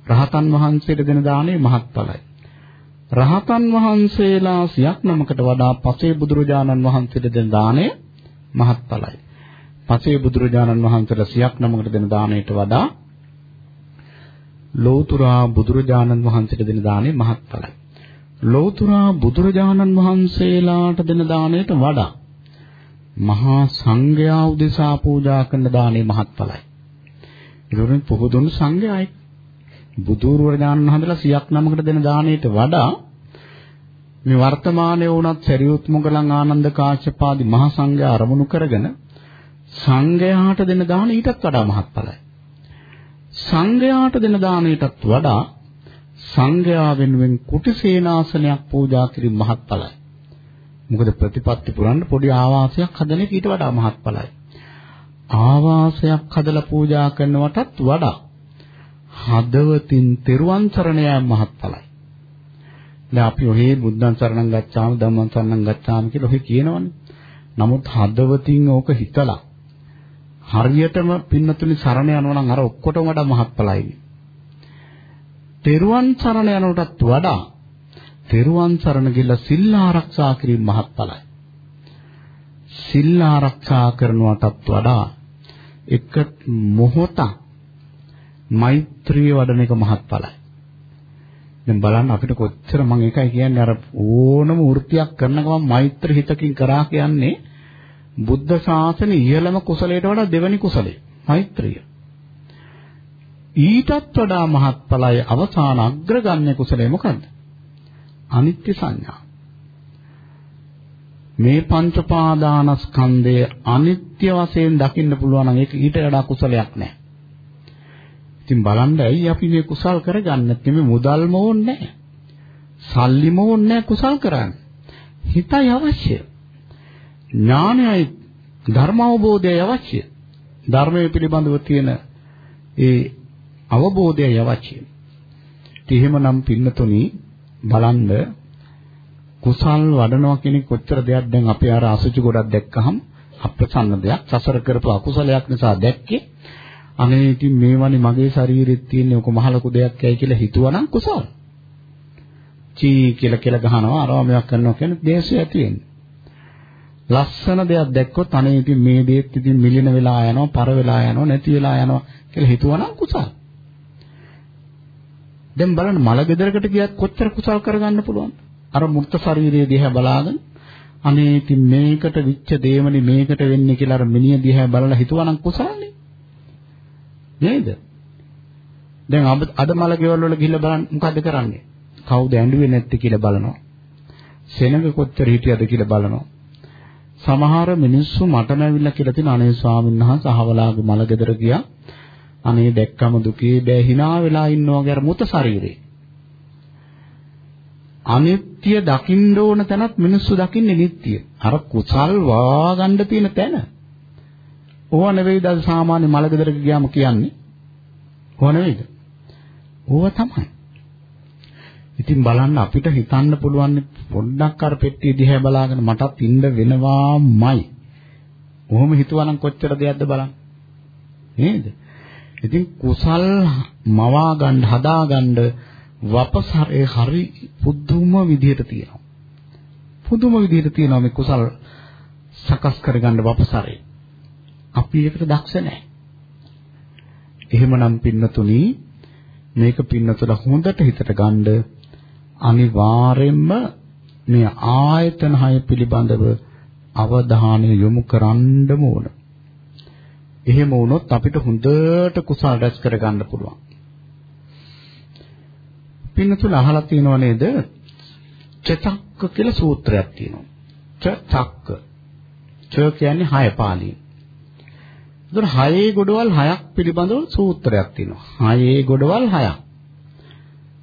රහතන් වහන්සේට දෙන දාණය මහත්ඵලයි. රහතන් වහන්සේලා 100ක් නමකට වඩා පසේ බුදුරජාණන් වහන්සේට දෙන දාණය මහත්ඵලයි. පසේ බුදුරජාණන් වහන්සේලා 100ක් නමකට දෙන දාණයට වඩා ලෞතුරා බුදුරජාණන් වහන්සේට දෙන දාණය මහත්ඵලයි. ලෞතුරා බුදුරජාණන් වහන්සේලාට දෙන දාණයට වඩා මහා සංඝයා උදෙසා පූජා කරන දාණය මහත්ඵලයි. ඒකෙන් පොහොදුණු සංඝයායි බුදුරජාණන් වහන්සේලා සියක් නමකට දෙන දාණයට වඩා මේ වර්තමානයේ වුණත් සරියුත් මොගලන් ආනන්ද කාශ්‍යපාදී මහා සංඝයා අරමුණු කරගෙන සංඝයාට දෙන දාන ඊටත් වඩා මහත්ඵලයි. සංඝයාට දෙන දාණයටත් වඩා සංඝයා වෙනුවෙන් කුටි සේනාසනයක් පූජා කිරීම මහත්ඵලයි. මොකද ප්‍රතිපත්ති පුරන්න පොඩි ආවාසයක් හදන එක ඊට වඩා මහත්ඵලයි. ආවාසයක් හදලා පූජා කරනවටත් වඩා හදවතින් තෙරුවන් සරණ යාම මහත්ඵලයි. දැන් අපි ඔහේ බුද්ධං සරණං ගච්ඡාම ධම්මං සරණං ගච්ඡාම කියලා ඔහේ කියනවනේ. නමුත් හදවතින් ඕක හිතලා හරියටම පින්නතුනි සරණ යනවා නම් අර ඔක්කොටම වඩා මහත්ඵලයි. තෙරුවන් සරණ යනටත් වඩා තෙරුවන් සරණ ගිහිල්ලා සිල් ආරක්ෂා කිරීම මහත්ඵලයි. සිල් ආරක්ෂා කරනවටත් වඩා එක මොහොතක් මෛත්‍රිය වඩන එක මහත්ඵලයි. දැන් බලන්න අපිට කොච්චර මම ඒකයි කියන්නේ අර ඕනම වෘත්තියක් කරන ගමන් මෛත්‍රී හිතකින් කරා කියන්නේ බුද්ධ ශාසනයේ ඉහළම කුසලයට වඩා දෙවෙනි කුසලය මෛත්‍රිය. ඊටත් වඩා මහත්ඵලයි අවසාන අග්‍රගණ්‍ය කුසලය මොකද්ද? අනිත්‍ය සංඥා. මේ පංච පාදානස්කන්ධය අනිත්‍ය වශයෙන් දකින්න පුළුවන් නම් ඒක ඊට වඩා කුසලයක් නැහැ. ඉතින් බලන්න ඇයි අපි මේ කුසල් කරගන්නේ නැත්නම් මේ මුදල්ම ඕනේ නැහැ. සල්ලිම ඕනේ නැහැ කුසල් කරන්න. හිතයි අවශ්‍ය. ඥානයයි ධර්ම අවබෝධයයි අවශ්‍ය. ධර්මයේ පිළිබඳව තියෙන ඒ අවබෝධයයි අවශ්‍ය. ඉතින් එහෙමනම් පින්නතුනි බලන්න කුසල් වඩනවා කියන කොච්චර දෙයක් දැන් අපි අර අසුචි ගොඩක් දැක්කහම අප්‍රසන්න දෙයක් සසර කරපු අකුසලයක් නිසා දැක්කේ අනේ ඉතින් මේවනේ මගේ ශරීරෙත් තියෙන ඔක මහ ලොකු දෙයක් ඇයි කියලා හිතුවනම් කුසල්. චී කියලා කියලා ගහනවා අරවා මේවක් කරනවා කියන්නේ දේශය ඇති වෙන්නේ. ලස්සන දෙයක් දැක්කොත් අනේ ඉතින් මේ දේත් ඉතින් මිලින වෙලා යනවා, පර වෙලා යනවා, නැති වෙලා යනවා කියලා හිතුවනම් කුසල්. දැන් බලන්න මල ගෙදරකට ගියත් කොච්චර කුසල් කරගන්න පුළුවන්ද? අර මුක්ත ශරීරයේ දිහා බලාගෙන අනේ ඉතින් මේකට විච්ච දේවනේ මේකට වෙන්නේ කියලා අර මිනිහ දිහා බලලා හිතුවනම් කුසල්නේ. නේද? දැන් අද මල ගෙවල් වල ගිහිල්ලා බලන්න මොකද්ද කරන්නේ? කවුද ඇඬුවේ නැත්තේ කියලා බලනවා. සෙනඟ කොච්චර හිටියද කියලා බලනවා. සමහර මිනිස්සු මටම ඇවිල්ලා කියලා තියෙන අනේ ස්වාමීන් වහන්සේ අහවලාගේ මල ගෙදර ගියා. අනේ දැක්කම දුකේ බෑ hina වෙලා ඉන්නවා වගේ අර මුත ශරීරේ. අනිත්‍ය දකින්න ඕන තැනත් මිනිස්සු දකින්නේ නිට්ටිය. අර කුසල් වාගන්න තියෙන තැන. ඕව නෙවෙයිද සාමාන්‍ය මල ගෙදරක ගියාම කියන්නේ? ඕව නෙවෙයිද? ඕව තමයි. ඉතින් බලන්න අපිට හිතන්න පුළුවන් පොඩ්ඩක් අර පෙට්ටිය දිහා බලාගෙන මටත් ඉන්න වෙනවාමයි. ඔහොම හිතුවනම් කොච්චර දෙයක්ද බලන්න. නේද? ඉතින් කුසල් මවා ගන්න හදා ගන්න වපසරේ හරි පුදුම විදිහට තියෙනවා. පුදුම විදිහට තියෙනවා මේ කුසල් සකස් කරගන්න වපසරේ. අපි ඒකට දක්ෂ නැහැ. එහෙමනම් පින්නතුනි මේක පින්නතුල හොඳට හිතට ගන්න අනිවාර්යෙන්ම මේ ආයතන හය පිළිබඳව අවධානය යොමු කරන්නම ඕන. එහෙම වුණොත් අපිට හොඳට කුසල රැස් කරගන්න පුළුවන්. පින්නතුල අහලා තියෙනව නේද? චතක්ක කියලා සූත්‍රයක් තියෙනවා. චතක්ක. ච කියන්නේ හය පාළියෙන්. ඒතර හයේ ගොඩවල් හයක් පිළිබඳව සූත්‍රයක් තියෙනවා. හයේ ගොඩවල් හයක්.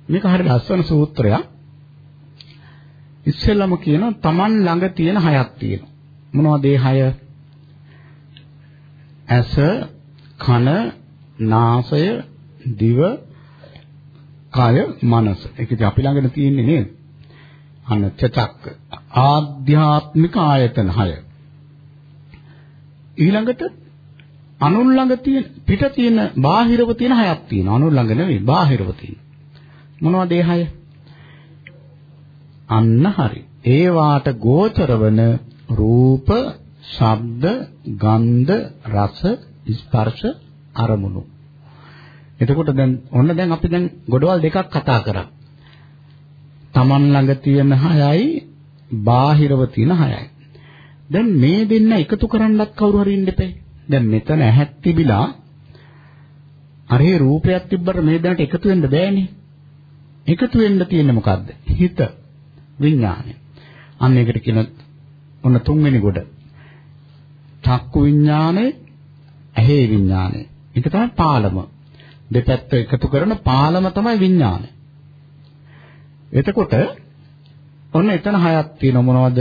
මේක හරිය ලස්සන සූත්‍රයක්. ඉස්සෙල්ලම කියනවා Taman ළඟ තියෙන හයක් තියෙනවා. මොනවද ඒ හය? ඇස, කන, නාසය, දිව, කය, මනස. ඒක ඉතින් අපි ළඟට තියෙන්නේ නේද? අන්න චචක්ක. ආධ්‍යාත්මික ආයතන හය. ඊළඟට අනුන් ළඟ තියෙන පිට තියෙන බාහිරව තියෙන හයක් තියෙනවා. අනුන් ළඟ නෙවෙයි බාහිරව තියෙන. මොනවද ඒ හය? අන්න හරි. ඒ වාට ගෝචර වන රූප, ශබ්ද, ගන්ධ, රස, ස්පර්ශ, අරමුණු. එතකොට දැන් ඔන්න දැන් අපි දැන් ගොඩවල් දෙකක් කතා කරා. Taman ළඟ තියෙන හයයි, බාහිරව තියෙන හයයි. දැන් මේ දෙන්න එකතු කරන්නත් කවුරු හරි ඉන්න එපේ. දැන් මෙතන ඇහක් තිබිලා අරේ රූපයක් තිබ්බට මේ දැනට එකතු වෙන්න බෑනේ. එකතු වෙන්න තියෙන්නේ මොකද්ද? හිත, විඥානය. අන්න ඒකට කියන ඔන්න තුන්වෙනි කොට. චක්කු විඥානය, ඇහි විඥානය. ඒක තමයි පාලම. දෙපැත්ත එකතු කරන පාලම තමයි විඥානය. එතකොට ඔන්න එතන හයක් තියෙන මොනවද?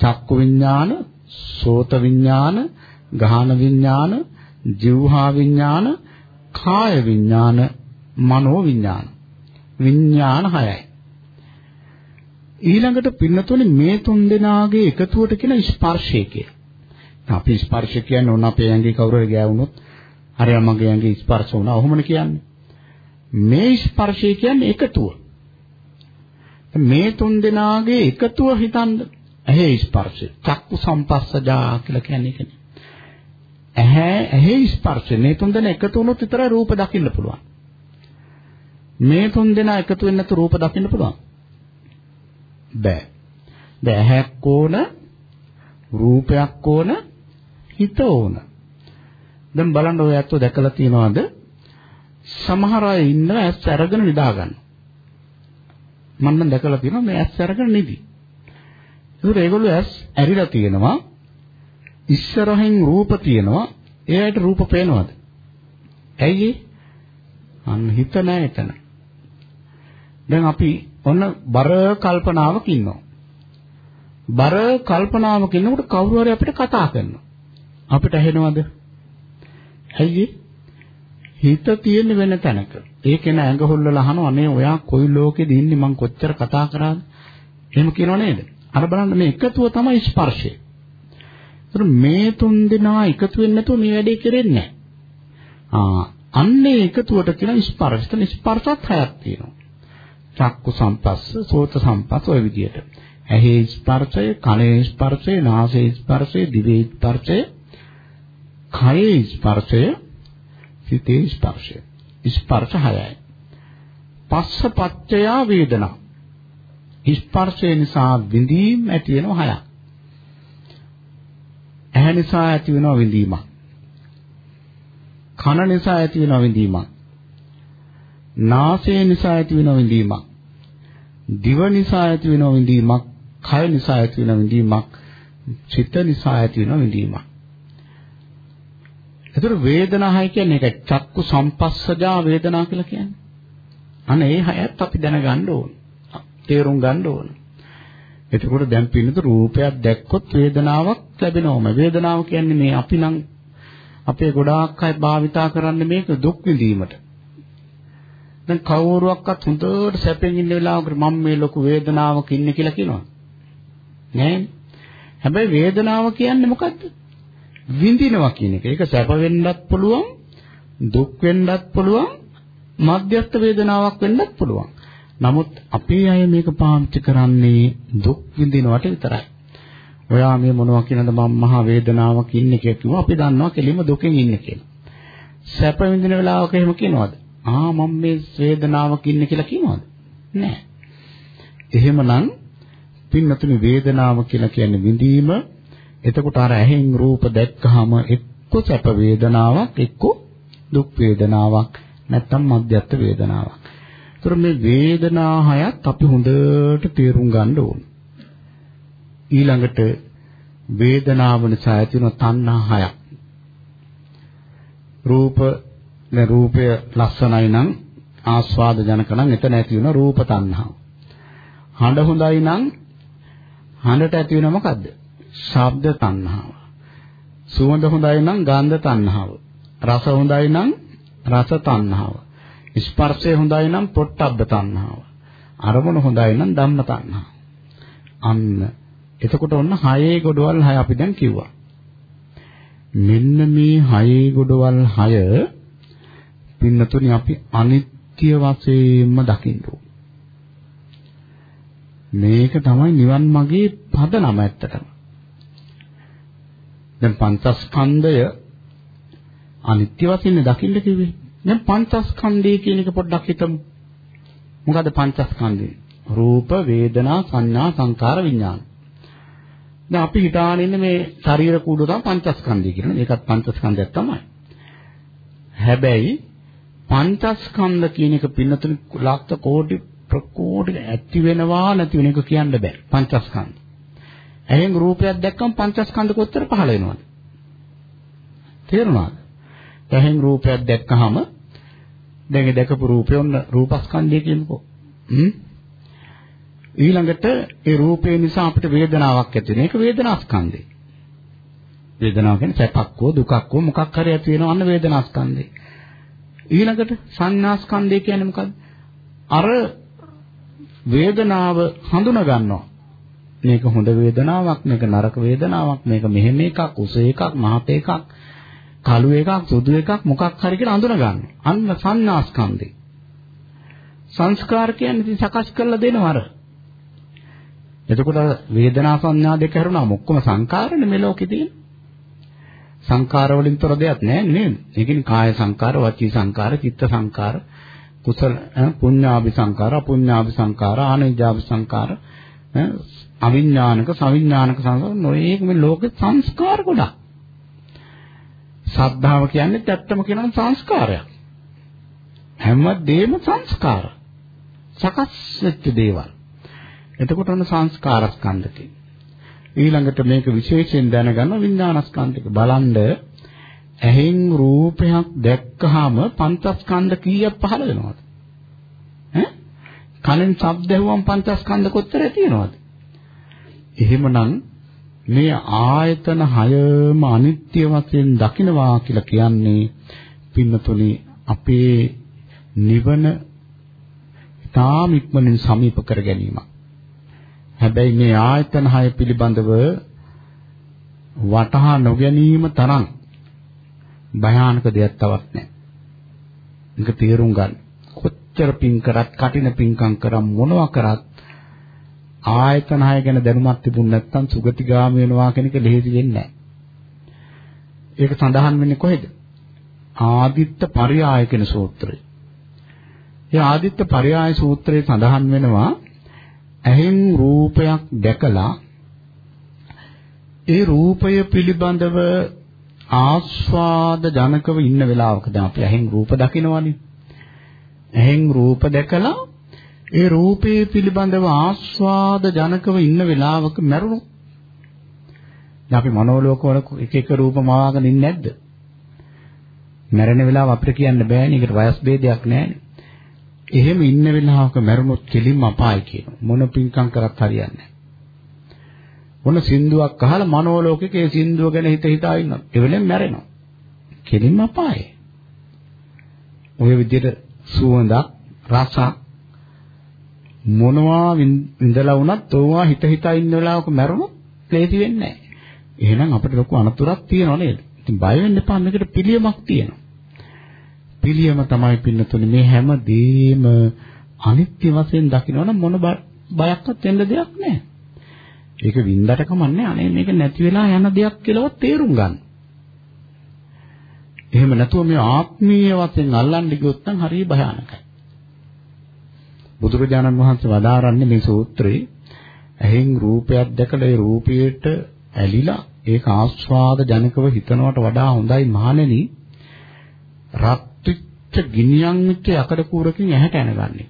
චක්කු විඥාන, සෝත විඥාන, ගාහන විඥාන, જીවහා විඥාන, කාය විඥාන, මනෝ විඥාන. විඥාන හයයි. ඊළඟට පින්නතුනේ මේ තුන් දෙනාගේ එකතුවට කියන ස්පර්ශය කිය. අපි ස්පර්ශ කියන්නේ ඕන අපේ ඇඟේ කවුරු හරි ගෑවුනොත් හරිය මගේ ඇඟේ ස්පර්ශ වුණා. ඔහොමනේ කියන්නේ. මේ ස්පර්ශය කියන්නේ එකතුව. මේ තුන් දෙනාගේ එකතුව හිතන්න. ඇහි ස්පර්ශය. චක්කු සම්පස්සජා කියලා කියන්නේ ඒකනේ. ඇහැ ඇහි ස්පර්ශය. මේ තුන් දෙනා එකතු වුණොත් විතරයි රූප දකින්න පුළුවන්. මේ තුන් දෙනා එකතු වෙන්නේ නැතු රූප දකින්න පුළුවන්. බෑ. දැන් ඇහැක් ඕන, රූපයක් ඕන, හිත ඕන. දැන් බලන්න ඔය ඇත්තෝ දැකලා තියනවාද? සමහර අය ඉන්නවා ඇස් අරගෙන නිදා ගන්න. මම නම් දැකලා තියෙනවා මේ ඇස් අරගෙන නිදි. ඒකට ඒගොල්ලෝ ඇස් ඇරිලා තියෙනවා. ඉස්සරහින් රූප තියෙනවා. එයාට රූප පේනවද? ඇයි අන්න හිත නැහැ එතන. දැන් අපි ඔන්න බර කල්පනාවක ඉන්නවා. බර කල්පනාවක ඉන්නකොට කවුරු හරි අපිට කතා කරනවා. අපිට ඇහෙනවද? ඇයි හිත තියෙන වෙන තැනක. ඒකේන ඇඟ හොල්ලලා අහනවා අනේ ඔයා කොයි ලෝකෙද ඉන්නේ මං කොච්චර කතා කරාද? එහෙම කියනව නේද? අර බලන්න මේ එකතුව තමයි ස්පර්ශය. ඒතර මේ තුන් දෙනා එකතු වෙන්නේ නැතුව මේ වැඩේ කෙරෙන්නේ නැහැ. ආ අන්නේ එකතුවට කියන ස්පර්ශ. එතන ස්පර්ශත් හයක් තියෙනවා. චක්කු සම්පස්ස, සෝත සම්පස්ස ඔය විදියට. ඇහි ස්පර්ශය, කනේ ස්පර්ශය, නාසයේ ස්පර්ශය, දිවේ ස්පර්ශය, කයේ ස්පර්ශය, සිතේ ස්පර්ශය. ස්පර්ශ හයයි. පස්ස පච්චය වේදනා. ස්පර්ශය නිසා විඳීම් ඇති වෙනවා හයක්. ඇහැ නිසා ඇති වෙනවා විඳීමක්. කන නිසා ඇති වෙනවා විඳීමක්. නාසය නිසා ඇති වෙනවා විඳීමක්. දිව නිසා ඇති වෙනවා විඳීමක්. කය නිසා ඇති වෙනවා විඳීමක්. චිත්ත නිසා ඇති වෙනවා විඳීමක්. ඒතර වේදනාවයි කියන්නේ ඒක චක්කු සම්පස්සජා වේදනා කියලා කියන්නේ. අනේ ඒ හයත් අපි දැනගන්න ඕන. තේරුම් ගන්න ඕන. එතකොට දැන් පින්නත රූපයක් දැක්කොත් වේදනාවක් ලැබෙනවම. වේදනාව කියන්නේ මේ අපි නම් අපේ ගොඩාක් අය භාවිතා කරන්නේ මේක දුක් විඳීමට. දැන් කවුරුවක්වත් හොඳට සැපෙන් ඉන්න වෙලාවකට මම මේ ලොකු වේදනාවක ඉන්නේ කියලා කියනවා. නෑ. හැබැයි වේදනාව කියන්නේ මොකද්ද? විඳිනවා කියන එක. ඒක සැප වෙන්නත් පුළුවන්, දුක් වෙන්නත් පුළුවන්, මධ්‍යස්ථ වේදනාවක් වෙන්නත් පුළුවන්. නමුත් අපේ අය මේක පාවිච්චි කරන්නේ දුක් විඳිනවට විතරයි. ඔයා මේ මොනවා කියනද මම මහා වේදනාවක් ඉන්නේ කියලා කිව්වා. අපි දන්නවා කෙලින්ම දුකෙන් ඉන්නේ කියලා. සැප විඳින වෙලාවක එහෙම කියනවද? ආ මම මේ වේදනාවක් ඉන්නේ කියලා කියනවද? නෑ. එහෙමනම් පින්නතුනි වේදනාව කියලා කියන්නේ විඳීම. එතකොට අර ඇහෙන් රූප දැක්කහම එක්ක සැප වේදනාවක් එක්ක දුක් වේදනාවක් නැත්තම් මධ්‍යස්ථ වේදනාවක්. ඒතර මේ වේදනා හයත් අපි හොඳට තේරුම් ගන්න ඕන. ඊළඟට වේදනාව නිසා ඇති වෙන තණ්හා හයක්. රූප නේ රූපය ලස්සනයි නම් ආස්වාද ජනක නම් එතන ඇති වෙන රූප තණ්හාව. හඬ හොඳයි නම් හඬට ඇති වෙන මොකද්ද? ශබ්ද තණ්හාව. සුවඳ හොඳයි නම් ගන්ධ තණ්හාව. රස හොඳයි නම් රස තණ්හාව. ස්පර්ශය හොඳයි නම් පොට්ටබ්බ තණ්හාව. අරමුණ හොඳයි නම් ධම්ම තණ්හාව. අන්න එතකොට ඔන්න හයේ ගොඩවල් හය අපි දැන් කිව්වා. මෙන්න මේ හයේ ගොඩවල් හය පින්නතුනි අපි අනිත්‍ය වශයෙන්ම දකින්න මේක තමයි නිවන් මාගේ පදනම ඇත්තටම. දැන් පංචස්කන්ධය අනිත්‍ය වශයෙන් දකින්න කිව්වේ. දැන් පංචස්කන්ධය කියන එක පොඩ්ඩක් හිතමු. මොකද පංචස්කන්ධය? රූප, වේදනා, සංඥා, සංකාර, විඥාන. දැන් අපි හිතාන ඉන්නේ මේ ශරීර කූඩුව තමයි පංචස්කන්ධය කියලා. මේකත් පංචස්කන්ධයක් තමයි. හැබැයි පංචස්කන්ධ කියන එක පින්නතුනි ලක්ෂ කෝටි ප්‍රකෝටි ඇති වෙනවා නැති වෙන එක කියන්න බෑ. පංචස්කන්ධ. එහෙන් රූපයක් දැක්කම පංචස්කන්ධ කොච්චර පහළ වෙනවද? තේරුණාද? එහෙන් රූපයක් දැක්කහම දැන් ඒ දැකපු රූපය ඔන්න රූපස්කන්ධය කියනකෝ. හ්ම්. ඊළඟට ඒ රූපේ නිසා අපිට වේදනාවක් ඇති වෙන එක වේදනාස්කන්ධය. වේදනාව කියන්නේ සැපක් හෝ දුකක් හෝ මොකක් හරි ඇති වෙනවා අන්න වේදනාස්කන්ධය. ඊළඟට සංඥාස්කන්ධය කියන්නේ මොකද්ද? අර වේදනාව හඳුනා ගන්නවා. මේක හොඳ වේදනාවක්, මේක නරක වේදනාවක්, මේක මෙහෙම එකක්, උස එකක්, මහත එකක්, කළු එකක්, සුදු එකක් මොකක් හරි කියලා හඳුනා ගන්නවා. අන්න සංඥාස්කන්ධය. සංස්කාර කියන්නේ ඉතින් සකස් කරලා දෙනවා අර. එතකොට වේදනා සංඥා දෙක හැරුණාම ඔක්කොම සංකාරනේ මේ ලෝකේ තියෙන. සංකාර වලින් තොර දෙයක් නෑ නේද? ඒ කියන්නේ කාය සංකාර, වචී සංකාර, චිත්ත සංකාර, කුසල පුඤ්ඤාභි සංකාර, අපුඤ්ඤාභි සංකාර, ආනේජාභි සංකාර, අවිඥානික, සවිඥානික සංකාර නොයේක මේ ලෝකේ සංස්කාර ගොඩක්. සද්ධාව කියන්නේ ඇත්තම කියනවා සංස්කාරයක්. හැම දෙයක්ම සංස්කාර. සකස් වෙච්ච දේවල්. එතකොට ඔන්න සංස්කාර ස්කන්ධකේ. ඊළඟට මේක විශේෂයෙන් දැනගන්න විඥානස්කන්ධක බලන්ඩ ඇහෙන් රූපයක් දැක්කහම පංචස්කන්ධ කීයක් පහළ වෙනවද? ඈ? කනෙන් ශබ්ද ඇහුවම පංචස්කන්ධ කොච්චර තියෙනවද? එහෙමනම් මේ ආයතන හයම අනිත්‍ය වශයෙන් දකිනවා කියලා කියන්නේ පින්නතුනි අපේ නිවන තාම ඉක්මනින් සමීප කර ගැනීමක්. හැබැයි මේ ආයතන හය පිළිබඳව වටහා නොගැනීම තරම් භයානක දෙයක් තවත් නැහැ. මේක තේරුම් ගන්න. කොච්චර පින් කරත්, කටින පින්කම් කරම් මොනවා කරත් ආයතන හය ගැන දැනුමක් තිබුණ නැත්නම් සුගතිගාමී වෙනවා කියන එක ලෙහෙසි වෙන්නේ නැහැ. ඒක සඳහන් වෙන්නේ කොහෙද? ආදිත්ත පරියාය කියන සූත්‍රය. ඒ ආදිත්ත පරියාය සූත්‍රයේ සඳහන් වෙනවා ඇහෙන් රූපයක් දැකලා ඒ රූපය පිළිබඳව ආස්වාද ජනකව ඉන්න වෙලාවක දැන් අපි ඇහෙන් රූප දකිනවනේ. ඇහෙන් රූප දැකලා ඒ රූපේ පිළිබඳව ආස්වාද ජනකව ඉන්න වෙලාවක මැරුණු. දැන් අපි මනෝලෝකවල එක එක රූප මවාගෙන ඉන්නේ නැද්ද? මැරෙන වෙලාව අපිට කියන්න බෑනේ. ඒකට වයස් ભેදයක් නැහැනේ. එහෙම ඉන්න වෙලාවක මැරුණොත් කෙලින්ම අපාය කියනවා. මොන පින්කම් කරත් හරියන්නේ නැහැ. මොන සින්දුවක් අහලා මනෝලෝකෙක ඒ සින්දුව ගැන හිත හිතා ඉන්නවා. එවෙලෙන් මැරෙනවා. කෙලින්ම අපායේ. ඔය විදිහට සුවඳක් රසක් මොනවා විඳලා වුණත් ඕවා හිත හිතා ඉන්න වෙලාවක මැරුණොත් ලේසි වෙන්නේ නැහැ. එහෙනම් අපිට ලොකු අනතුරක් තියෙනව නේද? ඉතින් බය වෙන්න එපා මේකට පිළියමක් තියෙනවා. පිළියම තමයි පින්නතුනේ මේ හැම දෙයක්ම අනිත්‍ය වශයෙන් දකිනවනම් මොන බයක්වත් වෙන්න දෙයක් නැහැ. ඒක වින්දට කමන්නේ අනේ මේක නැති වෙලා යන දෙයක් කියලාවත් තේරුම් ගන්න. එහෙම නැතුව මේ ආත්මීය වශයෙන් අල්ලන්න ගියොත් නම් හරිය භයානකයි. බුදුරජාණන් වහන්සේ වදාරන්නේ මේ සූත්‍රේ ඇහෙන් රූපයක් දැකලා ඒ රූපයට ඇලිලා ඒක ආස්වාද ජනකව හිතනවට වඩා හොඳයි මහණෙනි රත් වෙච්ච ගිනියම් වෙච්ච යකඩ කූරකින් ඇහැට ඇනගන්නේ.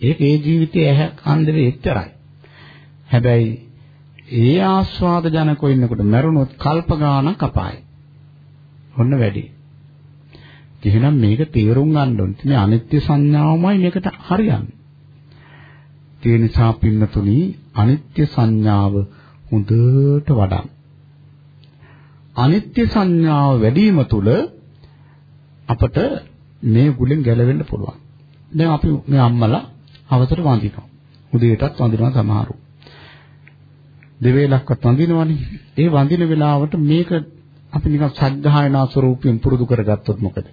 ඒක ඒ ජීවිතයේ ඇහැ කන්දේ එච්චරයි. හැබැයි ඒ ආස්වාද ජනකව ඉන්නකොට මැරුණොත් කල්ප ගානක් අපායයි. ඔන්න වැඩි. එහෙනම් මේක තේරුම් ගන්න ඕනේ. මේ අනිත්‍ය සංඥාවමයි මේකට හරියන්නේ. ඒ නිසා පින්නතුනි අනිත්‍ය සංඥාව හොඳට වඩන්න. අනිත්‍ය සංඥාව වැඩිම තුල අපට මේ ගුලෙන් ගැලවෙන්න පුළුවන්. දැන් අපි මේ අම්මලා අවතර වඳිනවා. උදේටත් වඳිනවා සමහරු. දෙවේලක්වත් වඳිනවනේ. ඒ වඳින වෙලාවට මේක අපි නිකන් සද්ධායනා ස්වරූපයෙන් පුරුදු කරගත්තොත් මොකද?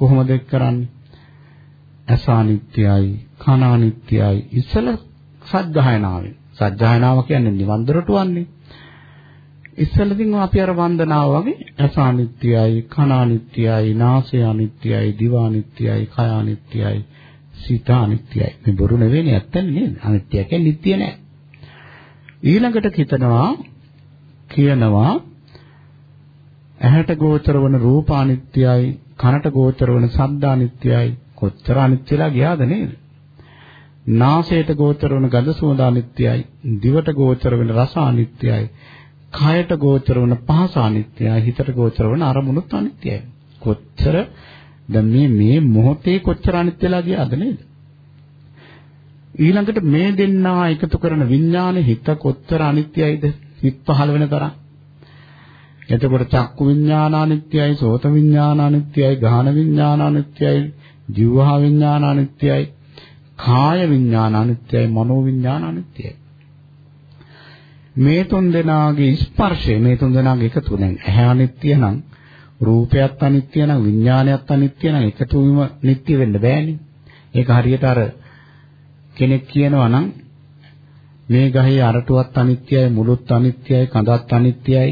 කොහොමද කරන්නේ? ඇස අනිත්‍යයි, කන අනිත්‍යයි. ඉස්සල සද්ධායනාවෙන්. සද්ධායනාව කියන්නේ නිවන් දොරට වන්නේ. ඉස්සෙල්ලකින් අපි අර වන්දනාව වගේ ඇස අනිත්‍යයි, කන අනිත්‍යයි, නාසය අනිත්‍යයි, දිව අනිත්‍යයි, කය අනිත්‍යයි, සිත අනිත්‍යයි. මේ බොරු නෙවෙයි ඇත්තනේ නේද? අනිත්‍ය කියන්නේ නිට්ටිය නෑ. ඊළඟට හිතනවා කියනවා ඇහැට ගෝචර වන රූප අනිත්‍යයි, කනට ගෝචර වන ශබ්ද අනිත්‍යයි. කොච්චර අනිත්‍යලා ගියාද නේද? නාසයට ගෝචර වන ගඳ සුවඳ අනිත්‍යයි, දිවට ගෝචර වන රස අනිත්‍යයි. කයට ගෝචර වන පහස අනිත්‍යයි හිතට ගෝචර වන අරමුණුත් අනිත්‍යයි කොච්චර දැන් මේ මේ මොහොතේ කොච්චර අනිත්‍යලා ගියාද නේද ඊළඟට මේ දෙන්නා එකතු කරන විඥානේ හිත කොච්චර අනිත්‍යයිද? හිත පහළ වෙන තරම්. එතකොට චක්කු විඥාන අනිත්‍යයි, සෝත විඥාන අනිත්‍යයි, ගාහන විඥාන අනිත්‍යයි, ජීවහා විඥාන අනිත්‍යයි, කාය විඥාන අනිත්‍යයි, මනෝ විඥාන අනිත්‍යයි. මේ තුන් දෙනාගේ ස්පර්ශය මේ තුන් දෙනාගේ එකතු දැන් ඇහැ අනිත්‍ය නම් රූපයත් අනිත්‍ය නම් විඥානයත් අනිත්‍ය නම් එකතු වීම නිට්ටය වෙන්න බෑනේ. ඒක හරියට අර කෙනෙක් කියනවා නම් මේ ගහේ අරටුවත් අනිත්‍යයි මුළුත් අනිත්‍යයි කඳත් අනිත්‍යයි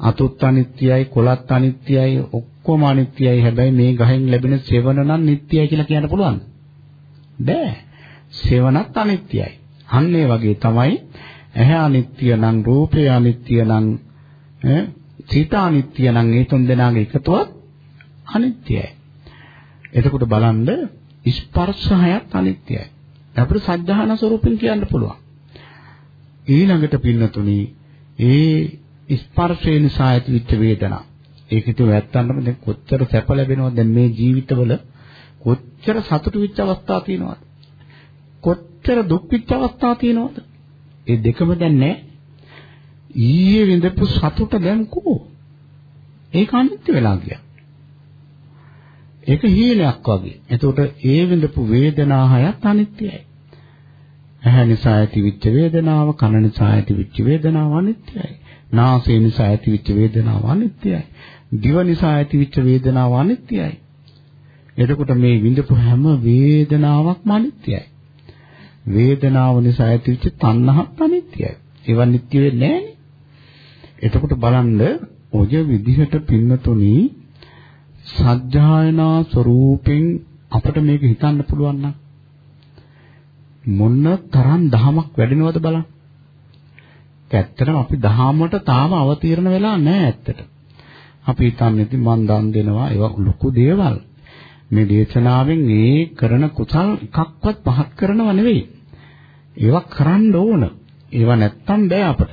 අතුත් අනිත්‍යයි කොළත් අනිත්‍යයි ඔක්කොම අනිත්‍යයි. හැබැයි මේ ගහෙන් ලැබෙන සෙවන නම් නිට්ටයයි කියලා කියන්න පුළුවන් බෑ. සෙවනත් අනිත්‍යයි. අන්න ඒ වගේ තමයි ඇහැ අනිත්‍ය නම් රූපය අනිත්‍ය නම් සිත අනිත්‍ය නම් මේ තුන් දෙනාගේ එකතුවත් අනිත්‍යයි. එතකොට බලන්න ස්පර්ශයත් අනිත්‍යයි. අපිට සද්ධාන ස්වරූපෙන් කියන්න පුළුවන්. ඊළඟට පින්නතුනි ඒ ස්පර්ශය නිසා ඇතිවෙච්ච වේදනා. ඒක හිතුව ඇත්තන්නම දැන් කොච්චර සැප ලැබෙනවද දැන් මේ ජීවිතවල කොච්චර සතුටු වෙච්ච අවස්ථා තියෙනවද? කොච්චර දුක් වෙච්ච අවස්ථා තියෙනවද? ඒ දෙකම දැන් නැහැ. ඊයේ විඳපු සතුට දැන් කොහොම? ඒක අනිත්‍ය වෙලා ගියා. ඒක හීනයක් වගේ. එතකොට ඒ විඳපු වේදනා හයත් අනිත්‍යයි. ඇහැ නිසා ඇතිවෙච්ච වේදනාව, කන නිසා ඇතිවෙච්ච වේදනාව අනිත්‍යයි. නාසය නිසා ඇතිවෙච්ච වේදනාව අනිත්‍යයි. දිව නිසා ඇතිවෙච්ච වේදනාව අනිත්‍යයි. එතකොට මේ විඳපු හැම වේදනාවක්ම අනිත්‍යයි. වේදනාව නිසා ඇතිවෙච්ච තණ්හහත් අනිත්‍යයි. ඒවා නිට්ටය වෙන්නේ නැහැනේ. එතකොට බලන්න ඔය විදිහට පින්නතුණී සත්‍යයනා ස්වરૂපෙන් අපිට මේක හිතන්න පුළුවන් නම් මොන තරම් දහමක් වැඩෙනවද බලන්න. ඇත්තටම අපි දහමට තාම අවතීර්ණ වෙලා නැහැ ඇත්තට. අපි හිතන්නේ ඉතින් මන් දන් දෙනවා ඒවා ලොකු දේවල්. මේ දේශනාවෙන් මේ කරන කුසල් එකක්වත් පහත් කරනව නෙවෙයි. ඒවා කරන්න ඕන. ඒවා නැත්තම් බෑ අපට.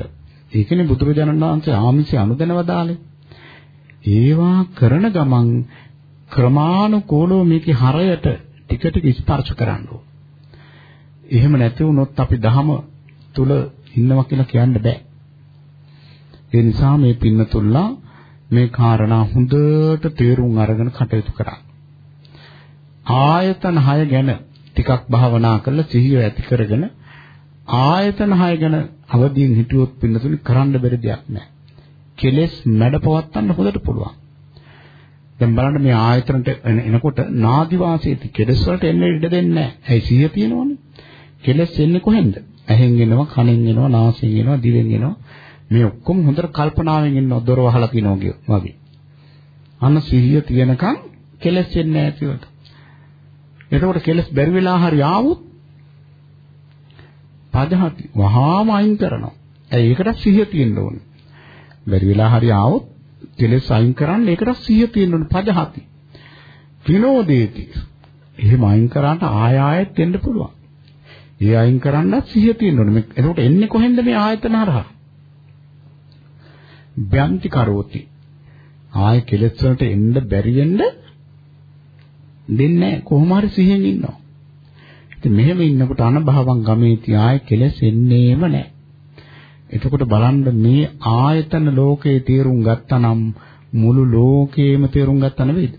ඒකනේ බුදුරජාණන් වහන්සේ ආමිෂය අනුදැනව දාලේ. ඒවා කරන ගමන් ක්‍රමානුකූලව මේකේ හරයට ටික ටික ස්පර්ශ කරන්න ඕන. එහෙම නැති වුණොත් අපි දහම තුල ඉන්නවා කියලා කියන්න බෑ. ඒ නිසා මේ පින්නතුල්ලා මේ කාරණා හොඳට තේරුම් අරගෙන කටයුතු කරා. ආයතන 6 ගැන ටිකක් භාවනා කරලා සිහිය ඇති කරගෙන ආයතන 6 ගැන අවදීන් හිටියොත් පින්නතුනි කරන්න බැරි දෙයක් නෑ. කෙලෙස් මැඩපවත්තන්න හොදට පුළුවන්. දැන් බලන්න මේ ආයතනට එනකොට නාදි වාසයේදී කෙලෙස් වලට එන්න ඉඩ දෙන්නේ නැහැ. ඇයි සිහිය තියෙනවනේ. කෙලෙස් එන්නේ කොහෙන්ද? ඇහෙන් එනවා, කනෙන් එනවා, නාසයෙන් එනවා, දිවෙන් එනවා. මේ ඔක්කොම හොඳට කල්පනාවෙන් ඉන්න දොර වහලා තියනවා වගේ. අන්න සිහිය තියෙනකන් කෙලෙස් එන්නේ නැහැ ඒකට. එතකොට කෙලෙස් බැරි වෙලා හරි ආවොත් පදහති වහාම අයින් කරනවා. ඇයි ඒකට සිහිය තියෙන්න ඕනේ. බැරි වෙලා හරි ආවොත් කෙලෙස් අයින් කරන්න ඒකට සිහිය තියෙන්න ඕනේ පජහති. විනෝදේති. එහෙම අයින් කරාට ආය ආයෙත් එන්න පුළුවන්. ඒ අයින් කරන්න සිහිය තියෙන්න ඕනේ. එතකොට එන්නේ කොහෙන්ද මේ ආයතන හරහා? බ්‍යන්ති කරෝති. ආය කෙලෙස් වලට එන්න බැරි වෙන්න දෙන්නේ කොහොම හරි සිහියෙන් ඉන්නවා. ඉතින් මෙහෙම ඉන්නකොට අනභවං ගමේති ආය කෙලෙස් එන්නේම නැහැ. එතකොට බලන්න මේ ආයතන ලෝකේ තේරුම් ගත්තනම් මුළු ලෝකේම තේරුම් ගත්තා නෙවෙයිද?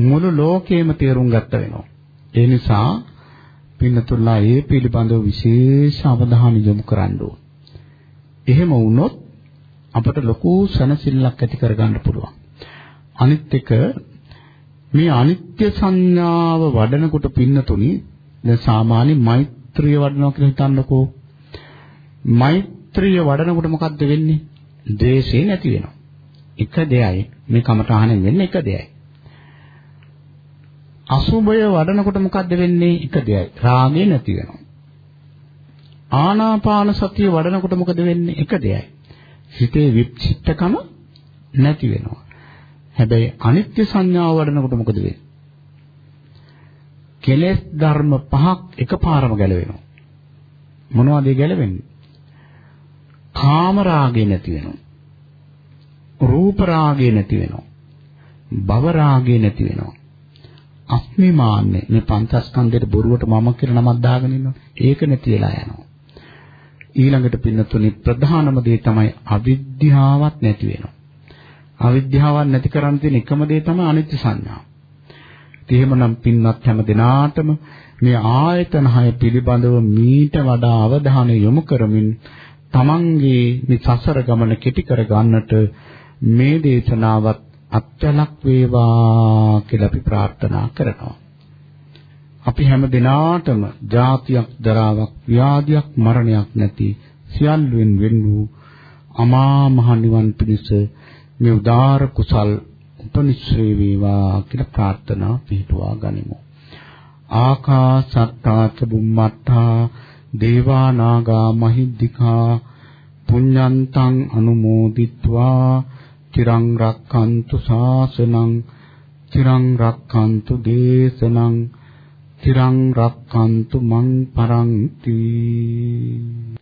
මුළු ලෝකේම තේරුම් ගත්ත වෙනවා. ඒ නිසා පින්නතුල්ලා ඒ පිළිබඳව විශේෂ අවධානය යොමු කරන්න ඕන. එහෙම වුණොත් අපට ලොකු සනසිල්ලක් ඇති කරගන්න පුළුවන්. අනිත් එක මේ අනිත්‍ය සංඥාව වඩනකොට පින්නතුනි දැන් සාමාන්‍ය මෛත්‍රිය වඩනවා කියලා හිතන්නකෝ මෛත්‍රිය වඩනකොට මොකද්ද වෙන්නේ? ද්වේෂය නැති වෙනවා. එක දෙයයි මේ කමඨාහනෙන් වෙන්නේ එක දෙයයි. අසුභය වඩනකොට මොකද්ද වෙන්නේ? එක දෙයයි. රාගය නැති වෙනවා. ආනාපාන සතිය වඩනකොට මොකද වෙන්නේ? එක දෙයයි. හිතේ විචිත්තකම නැති වෙනවා. හැබැයි අනිත්‍ය සංඥාව වඩනකොට මොකද වෙන්නේ? කෙලෙස් ධර්ම පහක් එකපාරම ගැලවෙනවා. මොනවද ඒ ගැලවෙන්නේ? කාම රාගය නැති වෙනවා. රූප රාගය නැති වෙනවා. භව රාගය නැති වෙනවා. අස්මිමාන්නේ මේ පංචස්කන්ධයට බොරුවට මම කියලා නමක් දාගෙන ඉන්නවා. ඒක නැතිලා යනවා. ඊළඟට පින්නතුනි ප්‍රධානම දේ තමයි අවිද්‍යාවක් නැති වෙනවා. අවිද්‍යාවක් නැති කරන්න තියෙන එකම දේ තමයි අනිත්‍ය සංඥාව. එහෙමනම් පින්වත් හැම දිනාටම මේ ආයතන හය පිළිබඳව මීට වඩා අවධානය යොමු කරමින් තමන්ගේ මේ සසර ගමන කෙටි කර ගන්නට මේ දේශනාවත් අත්‍යලක් වේවා කියලා අපි ප්‍රාර්ථනා කරනවා. අපි හැම දිනාටම ජාතියක් දරාවක් ව්‍යාධියක් මරණයක් නැති සියල්ලෙන් වෙන් වූ අමා මහ නිවන් පිණිස මේ උදාර කුසල් උපනිශ්‍රේ වේවා කියලා ප්‍රාර්ථනා පිටුවා ගනිමු. ආකාසත්තාච බුම්මත්තා දේවා නාග මහිද්దికා පුඤ්ඤන්තං අනුමෝදිත්වා තිරං රක්칸තු ශාසනං තිරං රක්칸තු දේශනං තිරං රක්칸තු මං පරන්ති